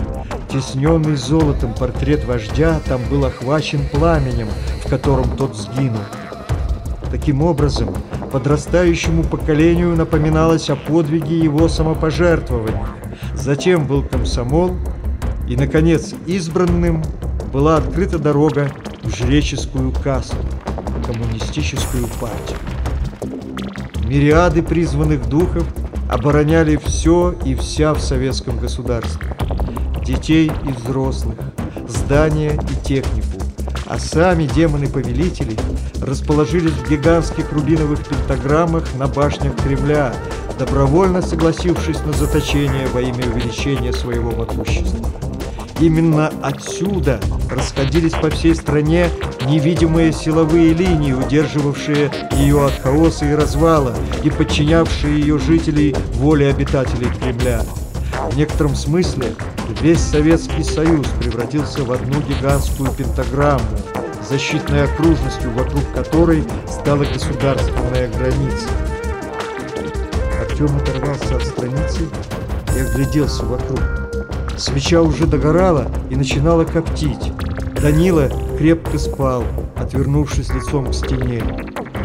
Тесненный золотом портрет вождя там был охвачен пламенем, в котором тот сгинул. Таким образом, подрастающему поколению напоминалось о подвиге его самопожертвования. Затем был комсомол, и, наконец, избранным была открыта дорога в жреческую касту, коммунистическую партию. Мириады призванных духов обороняли все и вся в советском государстве. Детей и взрослых, здания и технику, а сами демоны-повелители расположились в гигантских рубиновых пентаграммах на башнях Кремля, добровольно согласившись на заточение во имя увеличения своего могущества. Именно отсюда расходились по всей стране невидимые силовые линии, удерживавшие ее от хаоса и развала и подчинявшие ее жителей воле обитателей Кремля. В некотором смысле весь Советский Союз превратился в одну гигантскую пентаграмму, защитной окружностью, вокруг которой стала государственная граница. Артем оторвался от страницы и огляделся вокруг. Свеча уже догорала и начинала коптить. Данила крепко спал, отвернувшись лицом к стене.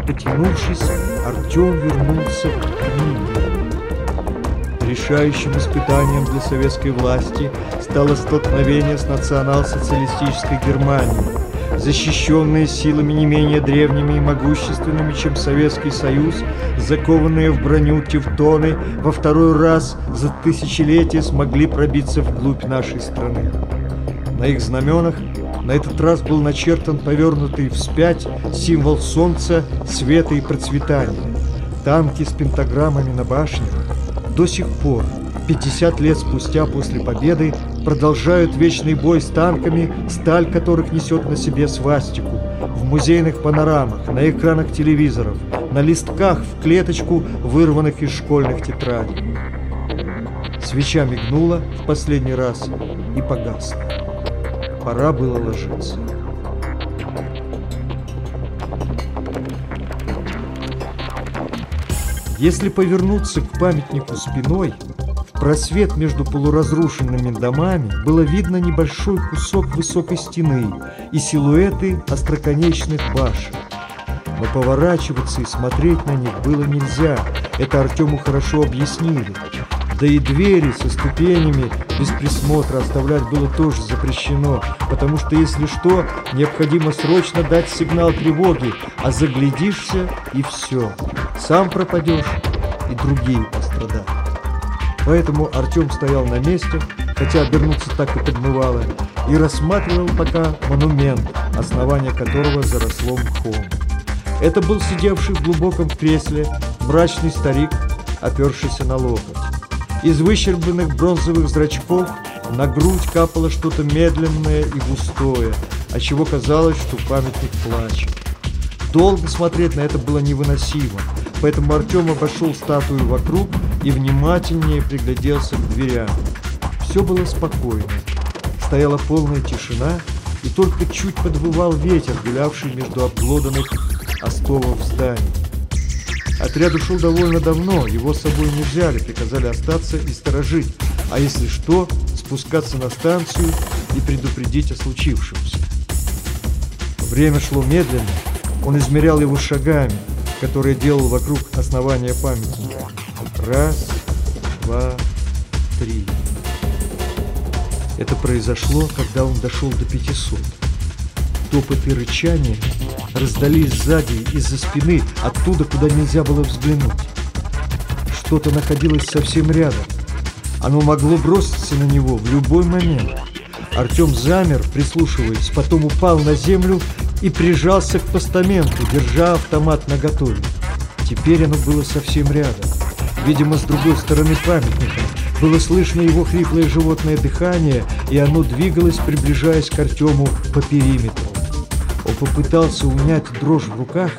Потянувшись, Артем вернулся к книге. Решающим испытанием для советской власти стало столкновение с национал-социалистической Германией. Защищенные силами не менее древними и могущественными, чем Советский Союз, закованные в броню тевтоны во второй раз за тысячелетия смогли пробиться вглубь нашей страны. На их знаменах на этот раз был начертан повернутый вспять символ солнца, света и процветания. Танки с пентаграммами на башнях до сих пор, 50 лет спустя после победы, продолжают вечный бой с танками, сталь которых несет на себе свастику, в музейных панорамах, на экранах телевизоров, на листках в клеточку, вырванных из школьных тетрадей. Свеча мигнула в последний раз и погасла. Пора было ложиться. Если повернуться к памятнику спиной, в просвет между полуразрушенными домами было видно небольшой кусок высокой стены и силуэты остроконечных башен. Но поворачиваться и смотреть на них было нельзя, это Артему хорошо объяснили. Да и двери со ступенями без присмотра оставлять было тоже запрещено, потому что, если что, необходимо срочно дать сигнал тревоги, а заглядишься и все. Сам пропадешь, и другие пострадают. Поэтому Артем стоял на месте, хотя обернуться так и подмывало, и рассматривал пока монумент, основание которого заросло мхом. Это был сидевший в глубоком кресле мрачный старик, опершийся на локоть. Из выщербленных бронзовых зрачков на грудь капало что-то медленное и густое, отчего казалось, что памятник плачет. Долго смотреть на это было невыносимо, поэтому Артем обошел статую вокруг и внимательнее пригляделся к дверям. Все было спокойно. Стояла полная тишина, и только чуть подвывал ветер, гулявший между обглоданных остовов зданий. Отряд ушел довольно давно, его с собой не взяли, приказали остаться и сторожить, а если что, спускаться на станцию и предупредить о случившемся. Время шло медленно, он измерял его шагами, которые делал вокруг основания памятника. Раз, два, три. Это произошло, когда он дошел до 500. Топот и рычание раздались сзади, из-за спины, оттуда, куда нельзя было взглянуть. Что-то находилось совсем рядом. Оно могло броситься на него в любой момент. Артем замер, прислушиваясь, потом упал на землю и прижался к постаменту, держа автомат наготове. Теперь оно было совсем рядом. Видимо, с другой стороны памятника. Было слышно его хриплое животное дыхание, и оно двигалось, приближаясь к Артему по периметру. попытался унять дрожь в руках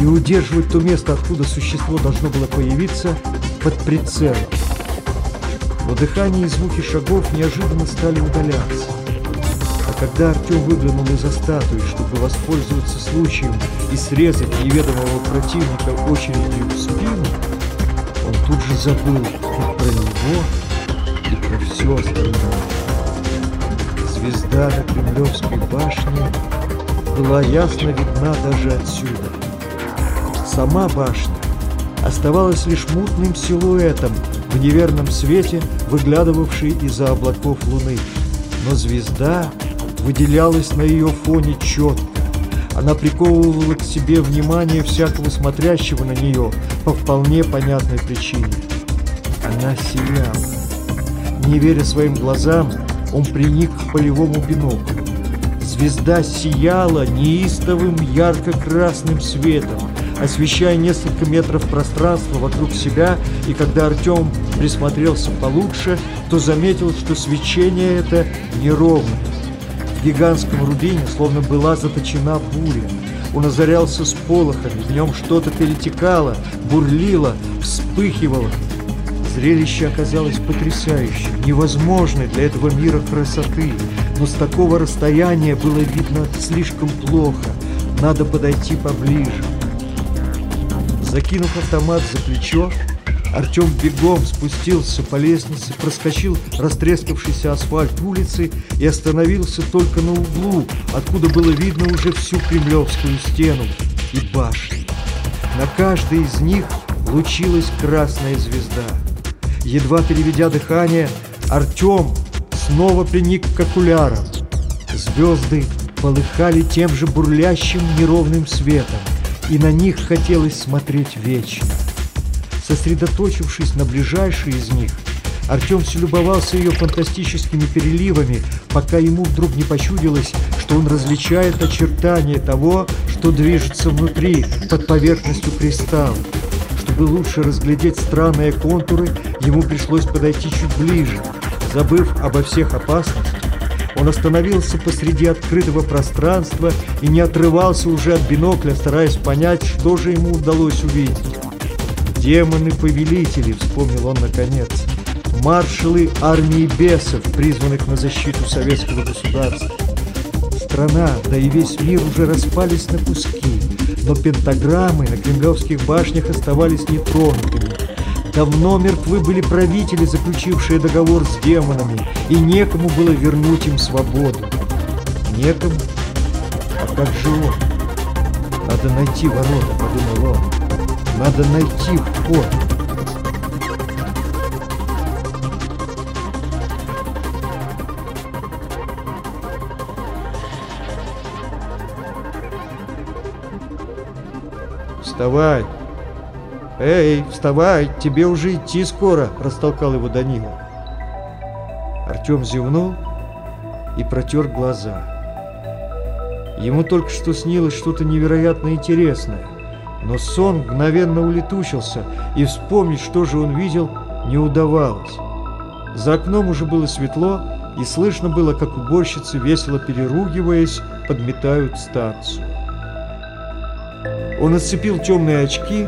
и удерживать то место, откуда существо должно было появиться, под прицелом. Но дыхание и звуки шагов неожиданно стали удаляться. Когда Артем выглянул из-за статуи, чтобы воспользоваться случаем и срезать неведомого противника очередью в спину, он тут же забыл и про него, и про все остальное. Звезда на Кремлевской башне была ясно видна даже отсюда. Сама башня оставалась лишь мутным силуэтом в неверном свете, выглядывавшей из-за облаков луны. Но звезда выделялась на ее фоне четко. Она приковывала к себе внимание всякого смотрящего на нее по вполне понятной причине. Она сияла. Не веря своим глазам, он приник к полевому биноклю. Звезда сияла неистовым ярко-красным светом, освещая несколько метров пространства вокруг себя, и когда Артем присмотрелся получше, то заметил, что свечение это неровное. В гигантском рубине словно была заточена буря. Он озарялся с полохами, в нем что-то перетекало, бурлило, вспыхивало. Зрелище оказалось потрясающим, невозможной для этого мира красоты, но с такого расстояния было видно слишком плохо, надо подойти поближе. Закинув автомат за плечо, Артем бегом спустился по лестнице, проскочил растрескавшийся асфальт улицы и остановился только на углу, откуда было видно уже всю кремлевскую стену и башню. На каждой из них лучилась красная звезда. Едва переведя дыхание, Артем снова приник к окулярам. Звезды полыхали тем же бурлящим неровным светом, и на них хотелось смотреть вечно. Сосредоточившись на ближайшей из них, Артем все любовался ее фантастическими переливами, пока ему вдруг не почудилось, что он различает очертания того, что движется внутри, под поверхностью кристалла. Чтобы лучше разглядеть странные контуры, ему пришлось подойти чуть ближе. Забыв обо всех опасностях, он остановился посреди открытого пространства и не отрывался уже от бинокля, стараясь понять, что же ему удалось увидеть. «Демоны-повелители», — вспомнил он наконец, «маршалы армии бесов, призванных на защиту советского государства». Страна, да и весь мир уже распались на куски, но пентаграммы на кремлевских башнях оставались нетронутыми. Давно мертвы были правители, заключившие договор с демонами, и некому было вернуть им свободу. Некому? А как же он? Надо найти ворота, подумал он. Надо найти вход. Вставай! «Эй, вставай, тебе уже идти скоро!» – растолкал его Данила. Артем зевнул и протер глаза. Ему только что снилось что-то невероятно интересное, но сон мгновенно улетучился, и вспомнить, что же он видел, не удавалось. За окном уже было светло, и слышно было, как уборщицы, весело переругиваясь, подметают станцию. Он отцепил темные очки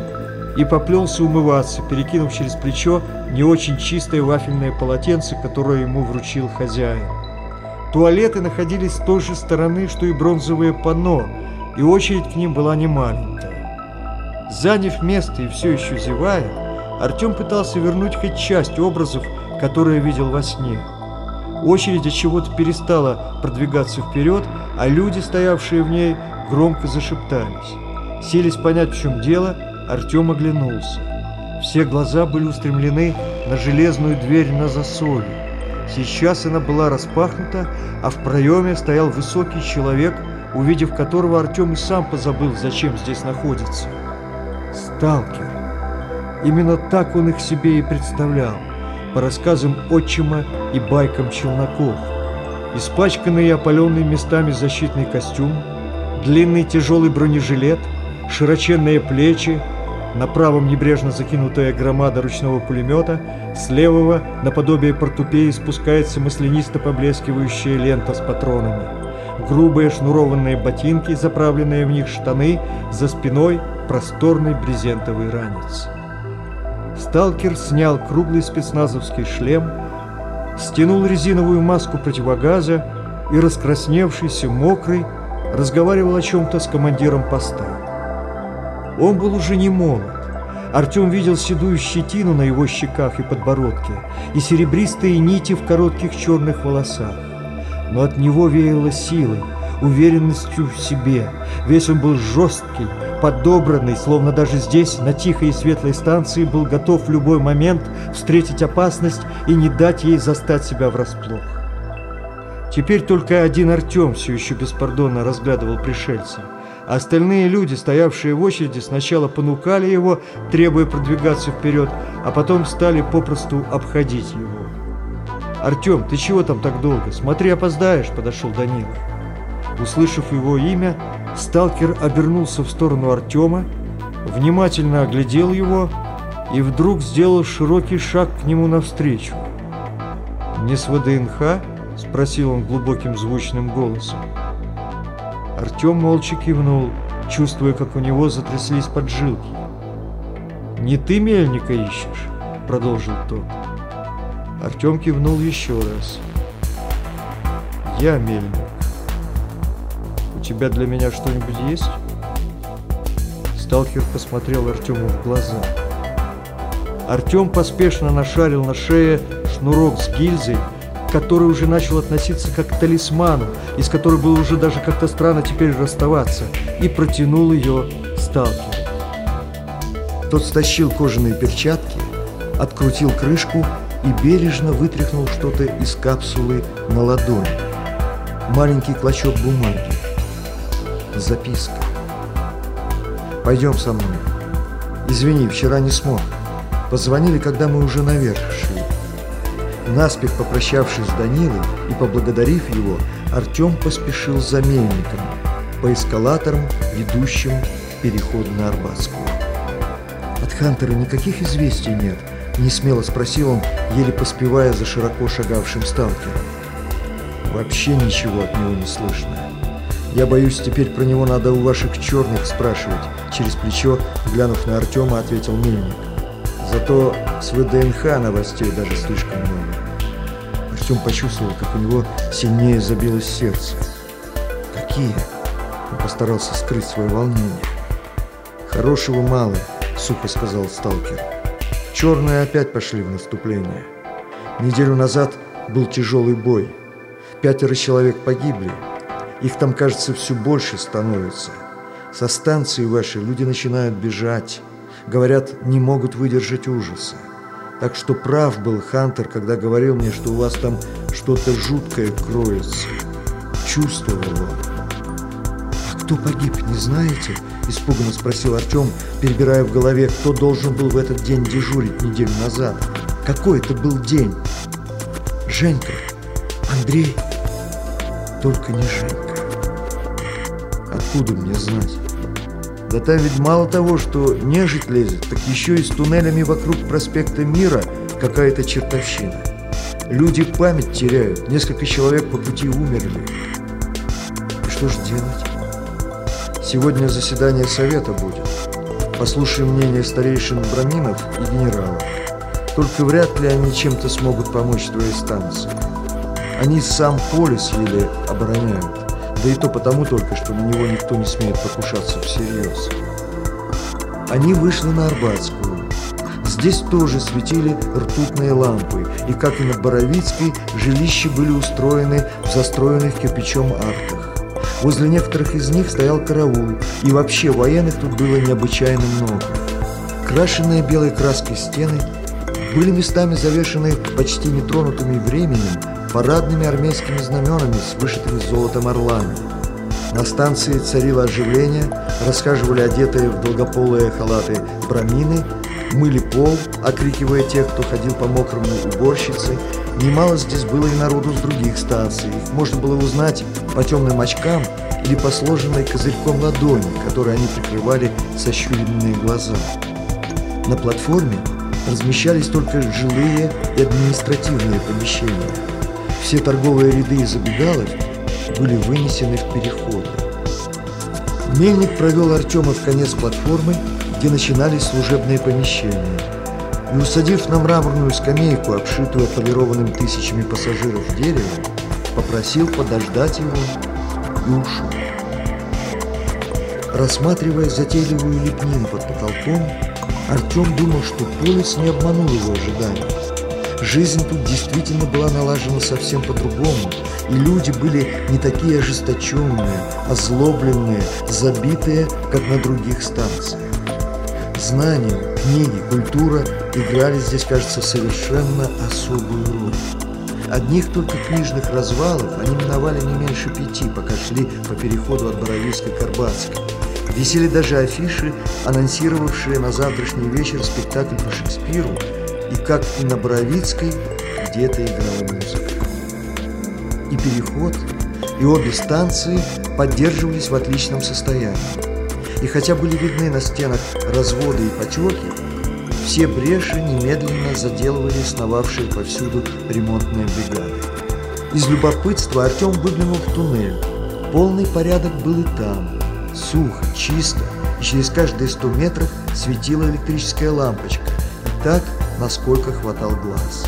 и поплелся умываться, перекинув через плечо не очень чистое вафельное полотенце, которое ему вручил хозяин. Туалеты находились с той же стороны, что и бронзовое панно, и очередь к ним была не маленькая. Заняв место и все еще зевая, Артем пытался вернуть хоть часть образов, которые видел во сне. Очередь от чего-то перестала продвигаться вперед, а люди, стоявшие в ней, громко зашептались. Селись понять, в чем дело, Артем оглянулся. Все глаза были устремлены на железную дверь на засове. Сейчас она была распахнута, а в проеме стоял высокий человек, увидев которого Артем и сам позабыл, зачем здесь находится. Сталкер. Именно так он их себе и представлял, по рассказам отчима и байкам челноков. Испачканный и опаленный местами защитный костюм, длинный тяжелый бронежилет, широченные плечи, на правом небрежно закинутая громада ручного пулемета, с левого, наподобие портупеи, спускается маслянисто поблескивающая лента с патронами. грубые шнурованные ботинки, заправленные в них штаны, за спиной просторный брезентовый ранец. Сталкер снял круглый спецназовский шлем, стянул резиновую маску противогаза и, раскрасневшийся, мокрый, разговаривал о чем-то с командиром поста. Он был уже не молод. Артем видел седую щетину на его щеках и подбородке и серебристые нити в коротких черных волосах. Но от него веяло силой, уверенностью в себе. Весь он был жесткий, подобранный, словно даже здесь, на тихой и светлой станции, был готов в любой момент встретить опасность и не дать ей застать себя врасплох. Теперь только один Артем все еще беспардонно разглядывал пришельца. А остальные люди, стоявшие в очереди, сначала понукали его, требуя продвигаться вперед, а потом стали попросту обходить его. «Артем, ты чего там так долго? Смотри, опоздаешь!» – подошел Данила. Услышав его имя, сталкер обернулся в сторону Артема, внимательно оглядел его и вдруг сделал широкий шаг к нему навстречу. «Не с ВДНХ?» – спросил он глубоким звучным голосом. Артем молча кивнул, чувствуя, как у него затряслись поджилки. «Не ты мельника ищешь?» – продолжил тот. Артем кивнул еще раз. «Я мельник тебя для меня что-нибудь есть?» Сталкер посмотрел Артему в глаза. Артем поспешно нашарил на шее шнурок с гильзой, который уже начал относиться как к талисману, из которой было уже даже как-то странно теперь расставаться, и протянул ее сталкеру. Тот стащил кожаные перчатки, открутил крышку и бережно вытряхнул что-то из капсулы на ладонь. Маленький клочок бумаги записка. «Пойдем со мной. Извини, вчера не смог. Позвонили, когда мы уже наверх шли». Наспех попрощавшись с Данилой и поблагодарив его, Артем поспешил за мельником по эскалаторам, ведущим в переход на Арбатскую. «От Хантера никаких известий нет?» – несмело спросил он, еле поспевая за широко шагавшим сталкером. «Вообще ничего от него не слышно. Я боюсь, теперь про него надо у ваших черных спрашивать. Через плечо, глянув на Артема, ответил Мельник. Зато с ВДНХ новостей даже слишком много. Артем почувствовал, как у него сильнее забилось сердце. Какие? Он постарался скрыть свое волнение. Хорошего мало, сухо сказал сталкер. Черные опять пошли в наступление. Неделю назад был тяжелый бой. Пятеро человек погибли, их там, кажется, все больше становится. Со станции вашей люди начинают бежать. Говорят, не могут выдержать ужаса. Так что прав был Хантер, когда говорил мне, что у вас там что-то жуткое кроется. Чувствовал он. «А кто погиб, не знаете?» – испуганно спросил Артем, перебирая в голове, кто должен был в этот день дежурить неделю назад. Какой это был день? Женька? Андрей? Только не Женька. Откуда мне знать? Да там ведь мало того, что нежить лезет, так еще и с туннелями вокруг проспекта Мира какая-то чертовщина. Люди память теряют, несколько человек по пути умерли. И что же делать? Сегодня заседание совета будет. Послушаем мнение старейшин Браминов и генералов. Только вряд ли они чем-то смогут помочь твоей станции. Они сам полис еле обороняют. Да и то потому только, что на него никто не смеет покушаться всерьез. Они вышли на Арбатскую. Здесь тоже светили ртутные лампы, и, как и на Боровицкой, жилища были устроены в застроенных кирпичом арках. Возле некоторых из них стоял караул, и вообще военных тут было необычайно много. Крашенные белой краской стены были местами завешены почти нетронутыми временем парадными армейскими знаменами с вышитыми золотом орлами. На станции царило оживление, расхаживали одетые в долгополые халаты брамины, мыли пол, окрикивая тех, кто ходил по мокрому уборщице. Немало здесь было и народу с других станций. Их можно было узнать по темным очкам или по сложенной козырьком ладони, которой они прикрывали сощуренные глаза. На платформе размещались только жилые и административные помещения – все торговые ряды и забегаловки были вынесены в переходы. Мельник провел Артема в конец платформы, где начинались служебные помещения. И, усадив на мраморную скамейку, обшитую отполированным тысячами пассажиров деревом, попросил подождать его и ушел. Рассматривая затейливую лепнину под потолком, Артем думал, что Полис не обманул его ожиданий. Жизнь тут действительно была налажена совсем по-другому, и люди были не такие ожесточенные, озлобленные, забитые, как на других станциях. Знания, книги, культура играли здесь, кажется, совершенно особую роль. Одних только книжных развалов они миновали не меньше пяти, пока шли по переходу от Боровицкой к Арбатской. Висели даже афиши, анонсировавшие на завтрашний вечер спектакль по Шекспиру, и как и на Боровицкой где-то играла музыка. И переход, и обе станции поддерживались в отличном состоянии. И хотя были видны на стенах разводы и потеки, все бреши немедленно заделывали сновавшие повсюду ремонтные бригады. Из любопытства Артем выглянул в туннель. Полный порядок был и там. Сухо, чисто, и через каждые сто метров светила электрическая лампочка. И так, насколько хватал глаз.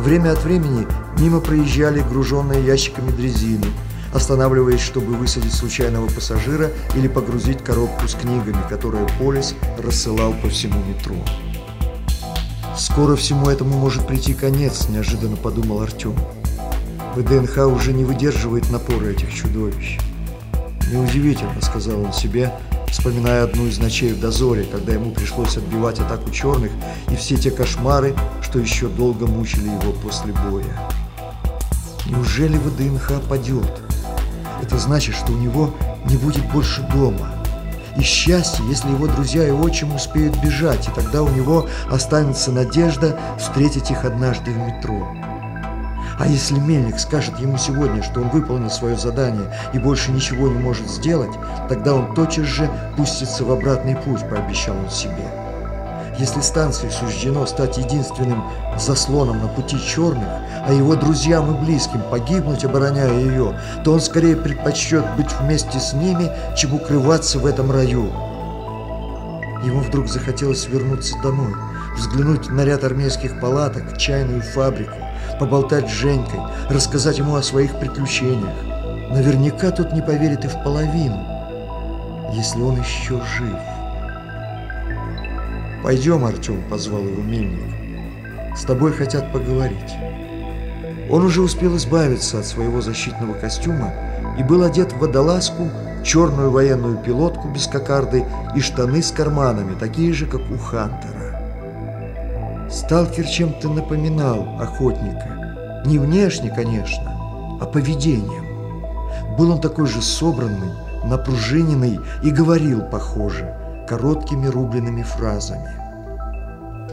Время от времени мимо проезжали груженные ящиками дрезины, останавливаясь, чтобы высадить случайного пассажира или погрузить коробку с книгами, которые Полис рассылал по всему метро. «Скоро всему этому может прийти конец», – неожиданно подумал Артем. ВДНХ уже не выдерживает напора этих чудовищ. «Неудивительно», – сказал он себе, вспоминая одну из ночей в дозоре, когда ему пришлось отбивать атаку черных и все те кошмары, что еще долго мучили его после боя. Неужели ВДНХ падет? Это значит, что у него не будет больше дома. И счастье, если его друзья и отчим успеют бежать, и тогда у него останется надежда встретить их однажды в метро. А если Мельник скажет ему сегодня, что он выполнил свое задание и больше ничего не может сделать, тогда он тотчас же пустится в обратный путь, пообещал он себе. Если станции суждено стать единственным заслоном на пути черных, а его друзьям и близким погибнуть, обороняя ее, то он скорее предпочтет быть вместе с ними, чем укрываться в этом раю. Ему вдруг захотелось вернуться домой, взглянуть на ряд армейских палаток, чайную фабрику, поболтать с Женькой, рассказать ему о своих приключениях. Наверняка тот не поверит и в половину, если он еще жив. «Пойдем, Артем», — позвал его Мельник. «С тобой хотят поговорить». Он уже успел избавиться от своего защитного костюма и был одет в водолазку, черную военную пилотку без кокарды и штаны с карманами, такие же, как у Хантера. Сталкер чем-то напоминал охотника. Не внешне, конечно, а поведением. Был он такой же собранный, напружиненный и говорил похоже, короткими рубленными фразами.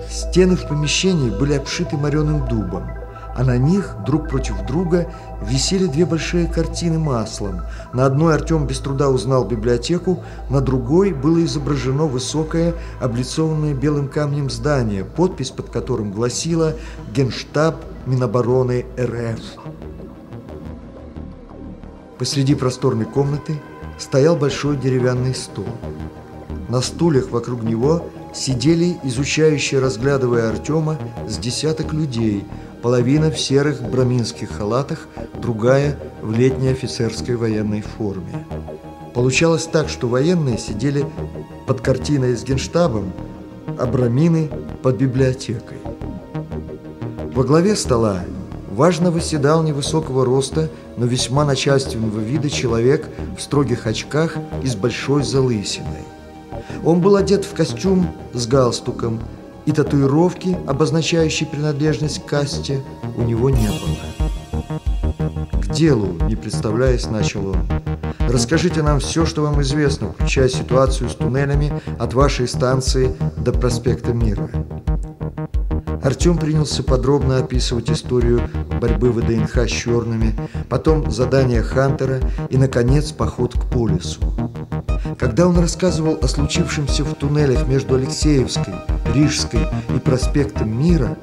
Стены в помещении были обшиты мореным дубом, а на них друг против друга висели две большие картины маслом. На одной Артем без труда узнал библиотеку, на другой было изображено высокое, облицованное белым камнем здание, подпись под которым гласила «Генштаб Минобороны РФ». Посреди просторной комнаты стоял большой деревянный стол. На стульях вокруг него сидели, изучающие, разглядывая Артема, с десяток людей, половина в серых браминских халатах, другая в летней офицерской военной форме. Получалось так, что военные сидели под картиной с генштабом, а брамины под библиотекой. Во главе стола важно восседал невысокого роста, но весьма начальственного вида человек в строгих очках и с большой залысиной. Он был одет в костюм с галстуком, и татуировки, обозначающей принадлежность к касте, у него не было. «К делу», не представляясь, начал он. «Расскажите нам все, что вам известно, включая ситуацию с туннелями от вашей станции до проспекта Мира». Артем принялся подробно описывать историю борьбы ВДНХ с черными, потом задание Хантера и, наконец, поход к полису. Когда он рассказывал о случившемся в туннелях между Алексеевской, Рижской и проспектом Мира,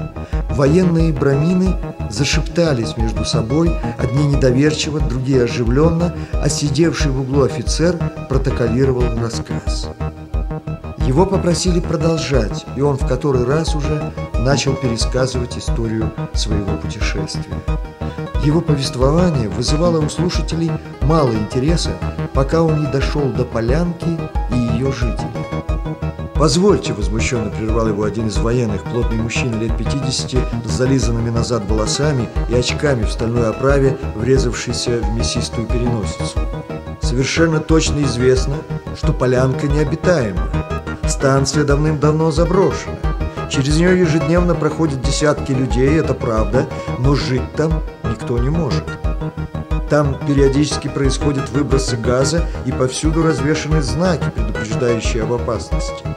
военные брамины зашептались между собой, одни недоверчиво, другие оживленно, а сидевший в углу офицер протоколировал рассказ. Его попросили продолжать, и он в который раз уже начал пересказывать историю своего путешествия. Его повествование вызывало у слушателей мало интереса, пока он не дошел до полянки и ее жителей. «Позвольте», — возмущенно прервал его один из военных, плотный мужчина лет 50 с зализанными назад волосами и очками в стальной оправе, врезавшийся в мясистую переносицу. «Совершенно точно известно, что полянка необитаема. Станция давным-давно заброшена. Через нее ежедневно проходят десятки людей, это правда, но жить там никто не может. Там периодически происходят выбросы газа и повсюду развешаны знаки, предупреждающие об опасности.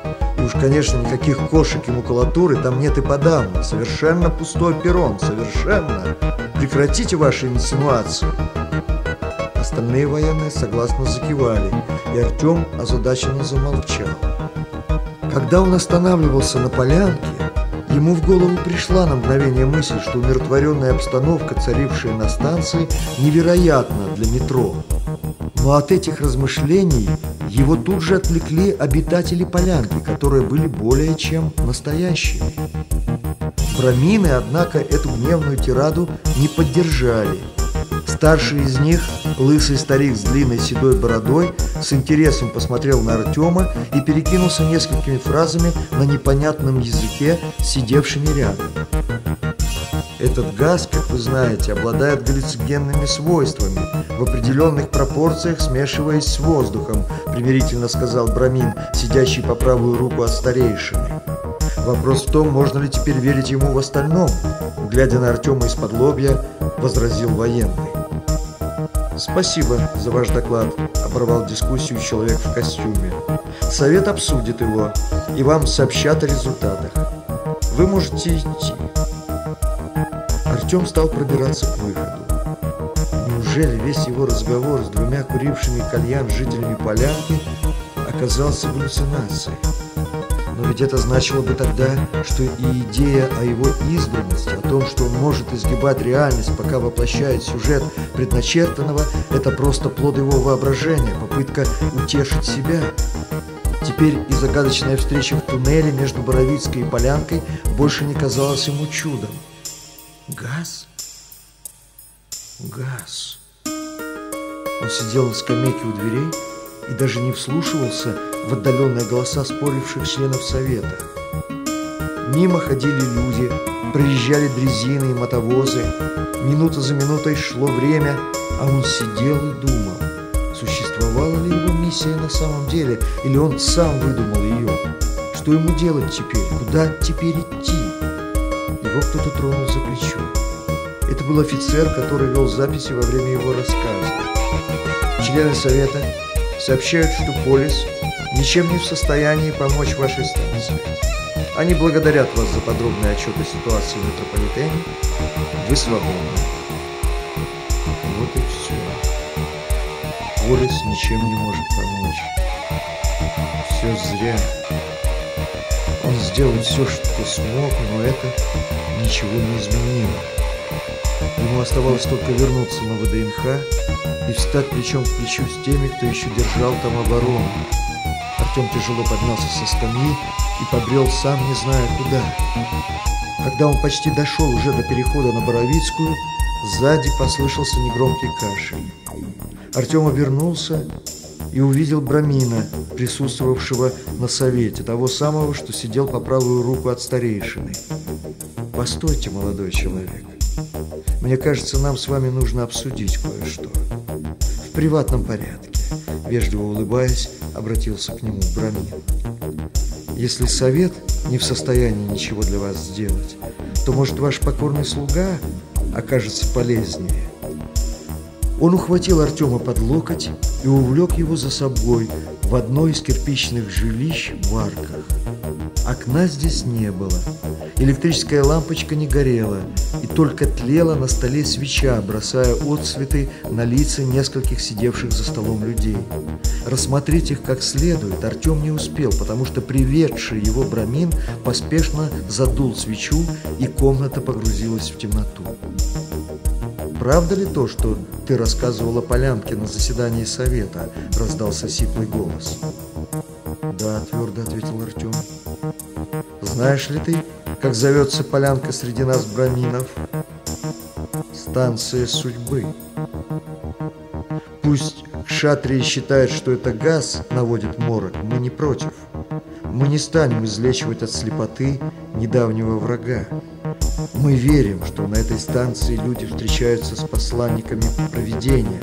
Уж, конечно, никаких кошек и макулатуры там нет и подавно. Совершенно пустой перрон, совершенно. Прекратите ваши инсинуации. Остальные военные согласно закивали, и Артем озадаченно замолчал. Когда он останавливался на полянке, ему в голову пришла на мгновение мысль, что умиротворенная обстановка, царившая на станции, невероятна для метро. Но от этих размышлений его тут же отвлекли обитатели полянки, которые были более чем настоящими. Брамины, однако, эту гневную тираду не поддержали. Старший из них, лысый старик с длинной седой бородой, с интересом посмотрел на Артема и перекинулся несколькими фразами на непонятном языке, сидевшими рядом. Этот газ, как вы знаете, обладает галлюциногенными свойствами, в определенных пропорциях смешиваясь с воздухом, примирительно сказал Брамин, сидящий по правую руку от старейшины. Вопрос в том, можно ли теперь верить ему в остальном, глядя на Артема из-под лобья, возразил военный. «Спасибо за ваш доклад», – оборвал дискуссию человек в костюме. «Совет обсудит его, и вам сообщат о результатах. Вы можете идти». Артем стал пробираться к выходу. Неужели весь его разговор с двумя курившими кальян жителями полянки оказался галлюцинацией? Но ведь это значило бы тогда, что и идея о его избранности, о том, что он может изгибать реальность, пока воплощает сюжет предначертанного, это просто плод его воображения, попытка утешить себя. Теперь и загадочная встреча в туннеле между Боровицкой и Полянкой больше не казалась ему чудом. Газ? Газ. Он сидел на скамейке у дверей и даже не вслушивался в отдаленные голоса споривших членов совета. Мимо ходили люди, проезжали дрезины и мотовозы. Минута за минутой шло время, а он сидел и думал, существовала ли его миссия на самом деле, или он сам выдумал ее. Что ему делать теперь? Куда теперь идти? Его кто-то тронул за плечо. Это был офицер, который вел записи во время его рассказа. Члены совета сообщают, что Полис ничем не в состоянии помочь вашей станции. Они благодарят вас за подробный отчет о ситуации в метрополитене. Вы свободны. Вот и все. Полис ничем не может помочь. Все зря. Он сделал все, что смог, но это ничего не изменило. Ему оставалось только вернуться на ВДНХ и встать плечом к плечу с теми, кто еще держал там оборону. Артем тяжело поднялся со скамьи и побрел сам, не зная куда. Когда он почти дошел уже до перехода на Боровицкую, сзади послышался негромкий кашель. Артем обернулся и увидел Брамина, присутствовавшего на совете, того самого, что сидел по правую руку от старейшины. «Постойте, молодой человек. Мне кажется, нам с вами нужно обсудить кое-что. В приватном порядке. Вежливо улыбаясь, обратился к нему Брамин. Если совет не в состоянии ничего для вас сделать, то, может, ваш покорный слуга окажется полезнее. Он ухватил Артема под локоть и увлек его за собой в одно из кирпичных жилищ в Арках. Окна здесь не было. Электрическая лампочка не горела, и только тлела на столе свеча, бросая отсветы на лица нескольких сидевших за столом людей. Рассмотреть их как следует Артем не успел, потому что приведший его Брамин поспешно задул свечу, и комната погрузилась в темноту. «Правда ли то, что ты рассказывала Полянке на заседании совета?» – раздался сиплый голос. «Да», – твердо ответил Артем. «Знаешь ли ты, как зовется полянка среди нас браминов?» «Станция судьбы». Пусть кшатрии считают, что это газ наводит морок, мы не против. Мы не станем излечивать от слепоты недавнего врага. Мы верим, что на этой станции люди встречаются с посланниками провидения.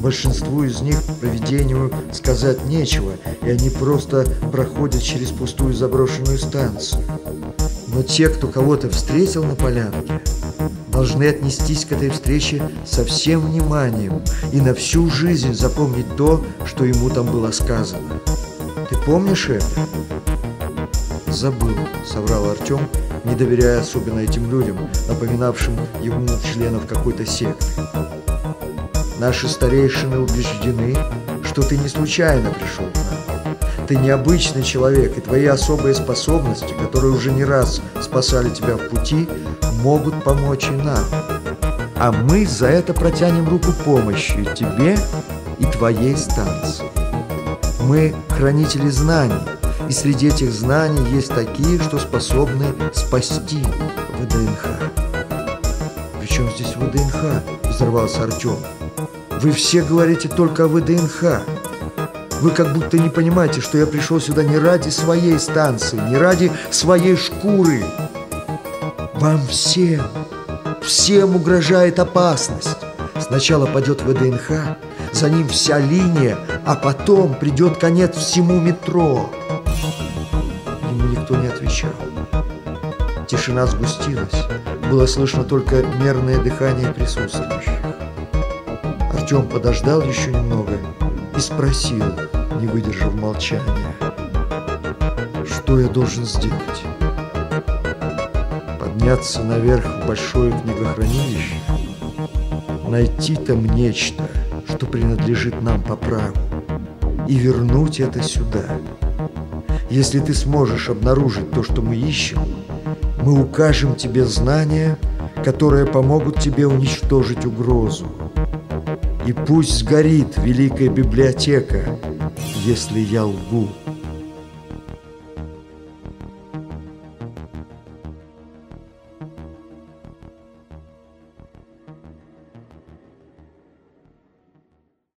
Большинству из них провидению сказать нечего, и они просто проходят через пустую заброшенную станцию. Но те, кто кого-то встретил на полянке, должны отнестись к этой встрече со всем вниманием и на всю жизнь запомнить то, что ему там было сказано. Ты помнишь это? Забыл, соврал Артем, не доверяя особенно этим людям, напоминавшим ему членов какой-то секты. Наши старейшины убеждены, что ты не случайно пришел к нам. Ты необычный человек, и твои особые способности, которые уже не раз спасали тебя в пути, могут помочь и нам. А мы за это протянем руку помощи тебе и твоей станции. Мы хранители знаний, и среди этих знаний есть такие, что способны спасти ВДНХ. «Причем здесь ВДНХ?» – взорвался Артем. «Вы все говорите только о ВДНХ. Вы как будто не понимаете, что я пришел сюда не ради своей станции, не ради своей шкуры. Вам всем, всем угрожает опасность. Сначала падет ВДНХ, за ним вся линия, а потом придет конец всему метро» никто не отвечал. Тишина сгустилась. Было слышно только мерное дыхание присутствующих. Артем подождал еще немного и спросил, не выдержав молчания, «Что я должен сделать? Подняться наверх в большое книгохранилище? Найти там нечто, что принадлежит нам по праву, и вернуть это сюда?» Если ты сможешь обнаружить то, что мы ищем, мы укажем тебе знания, которые помогут тебе уничтожить угрозу. И пусть сгорит великая библиотека, если я лгу.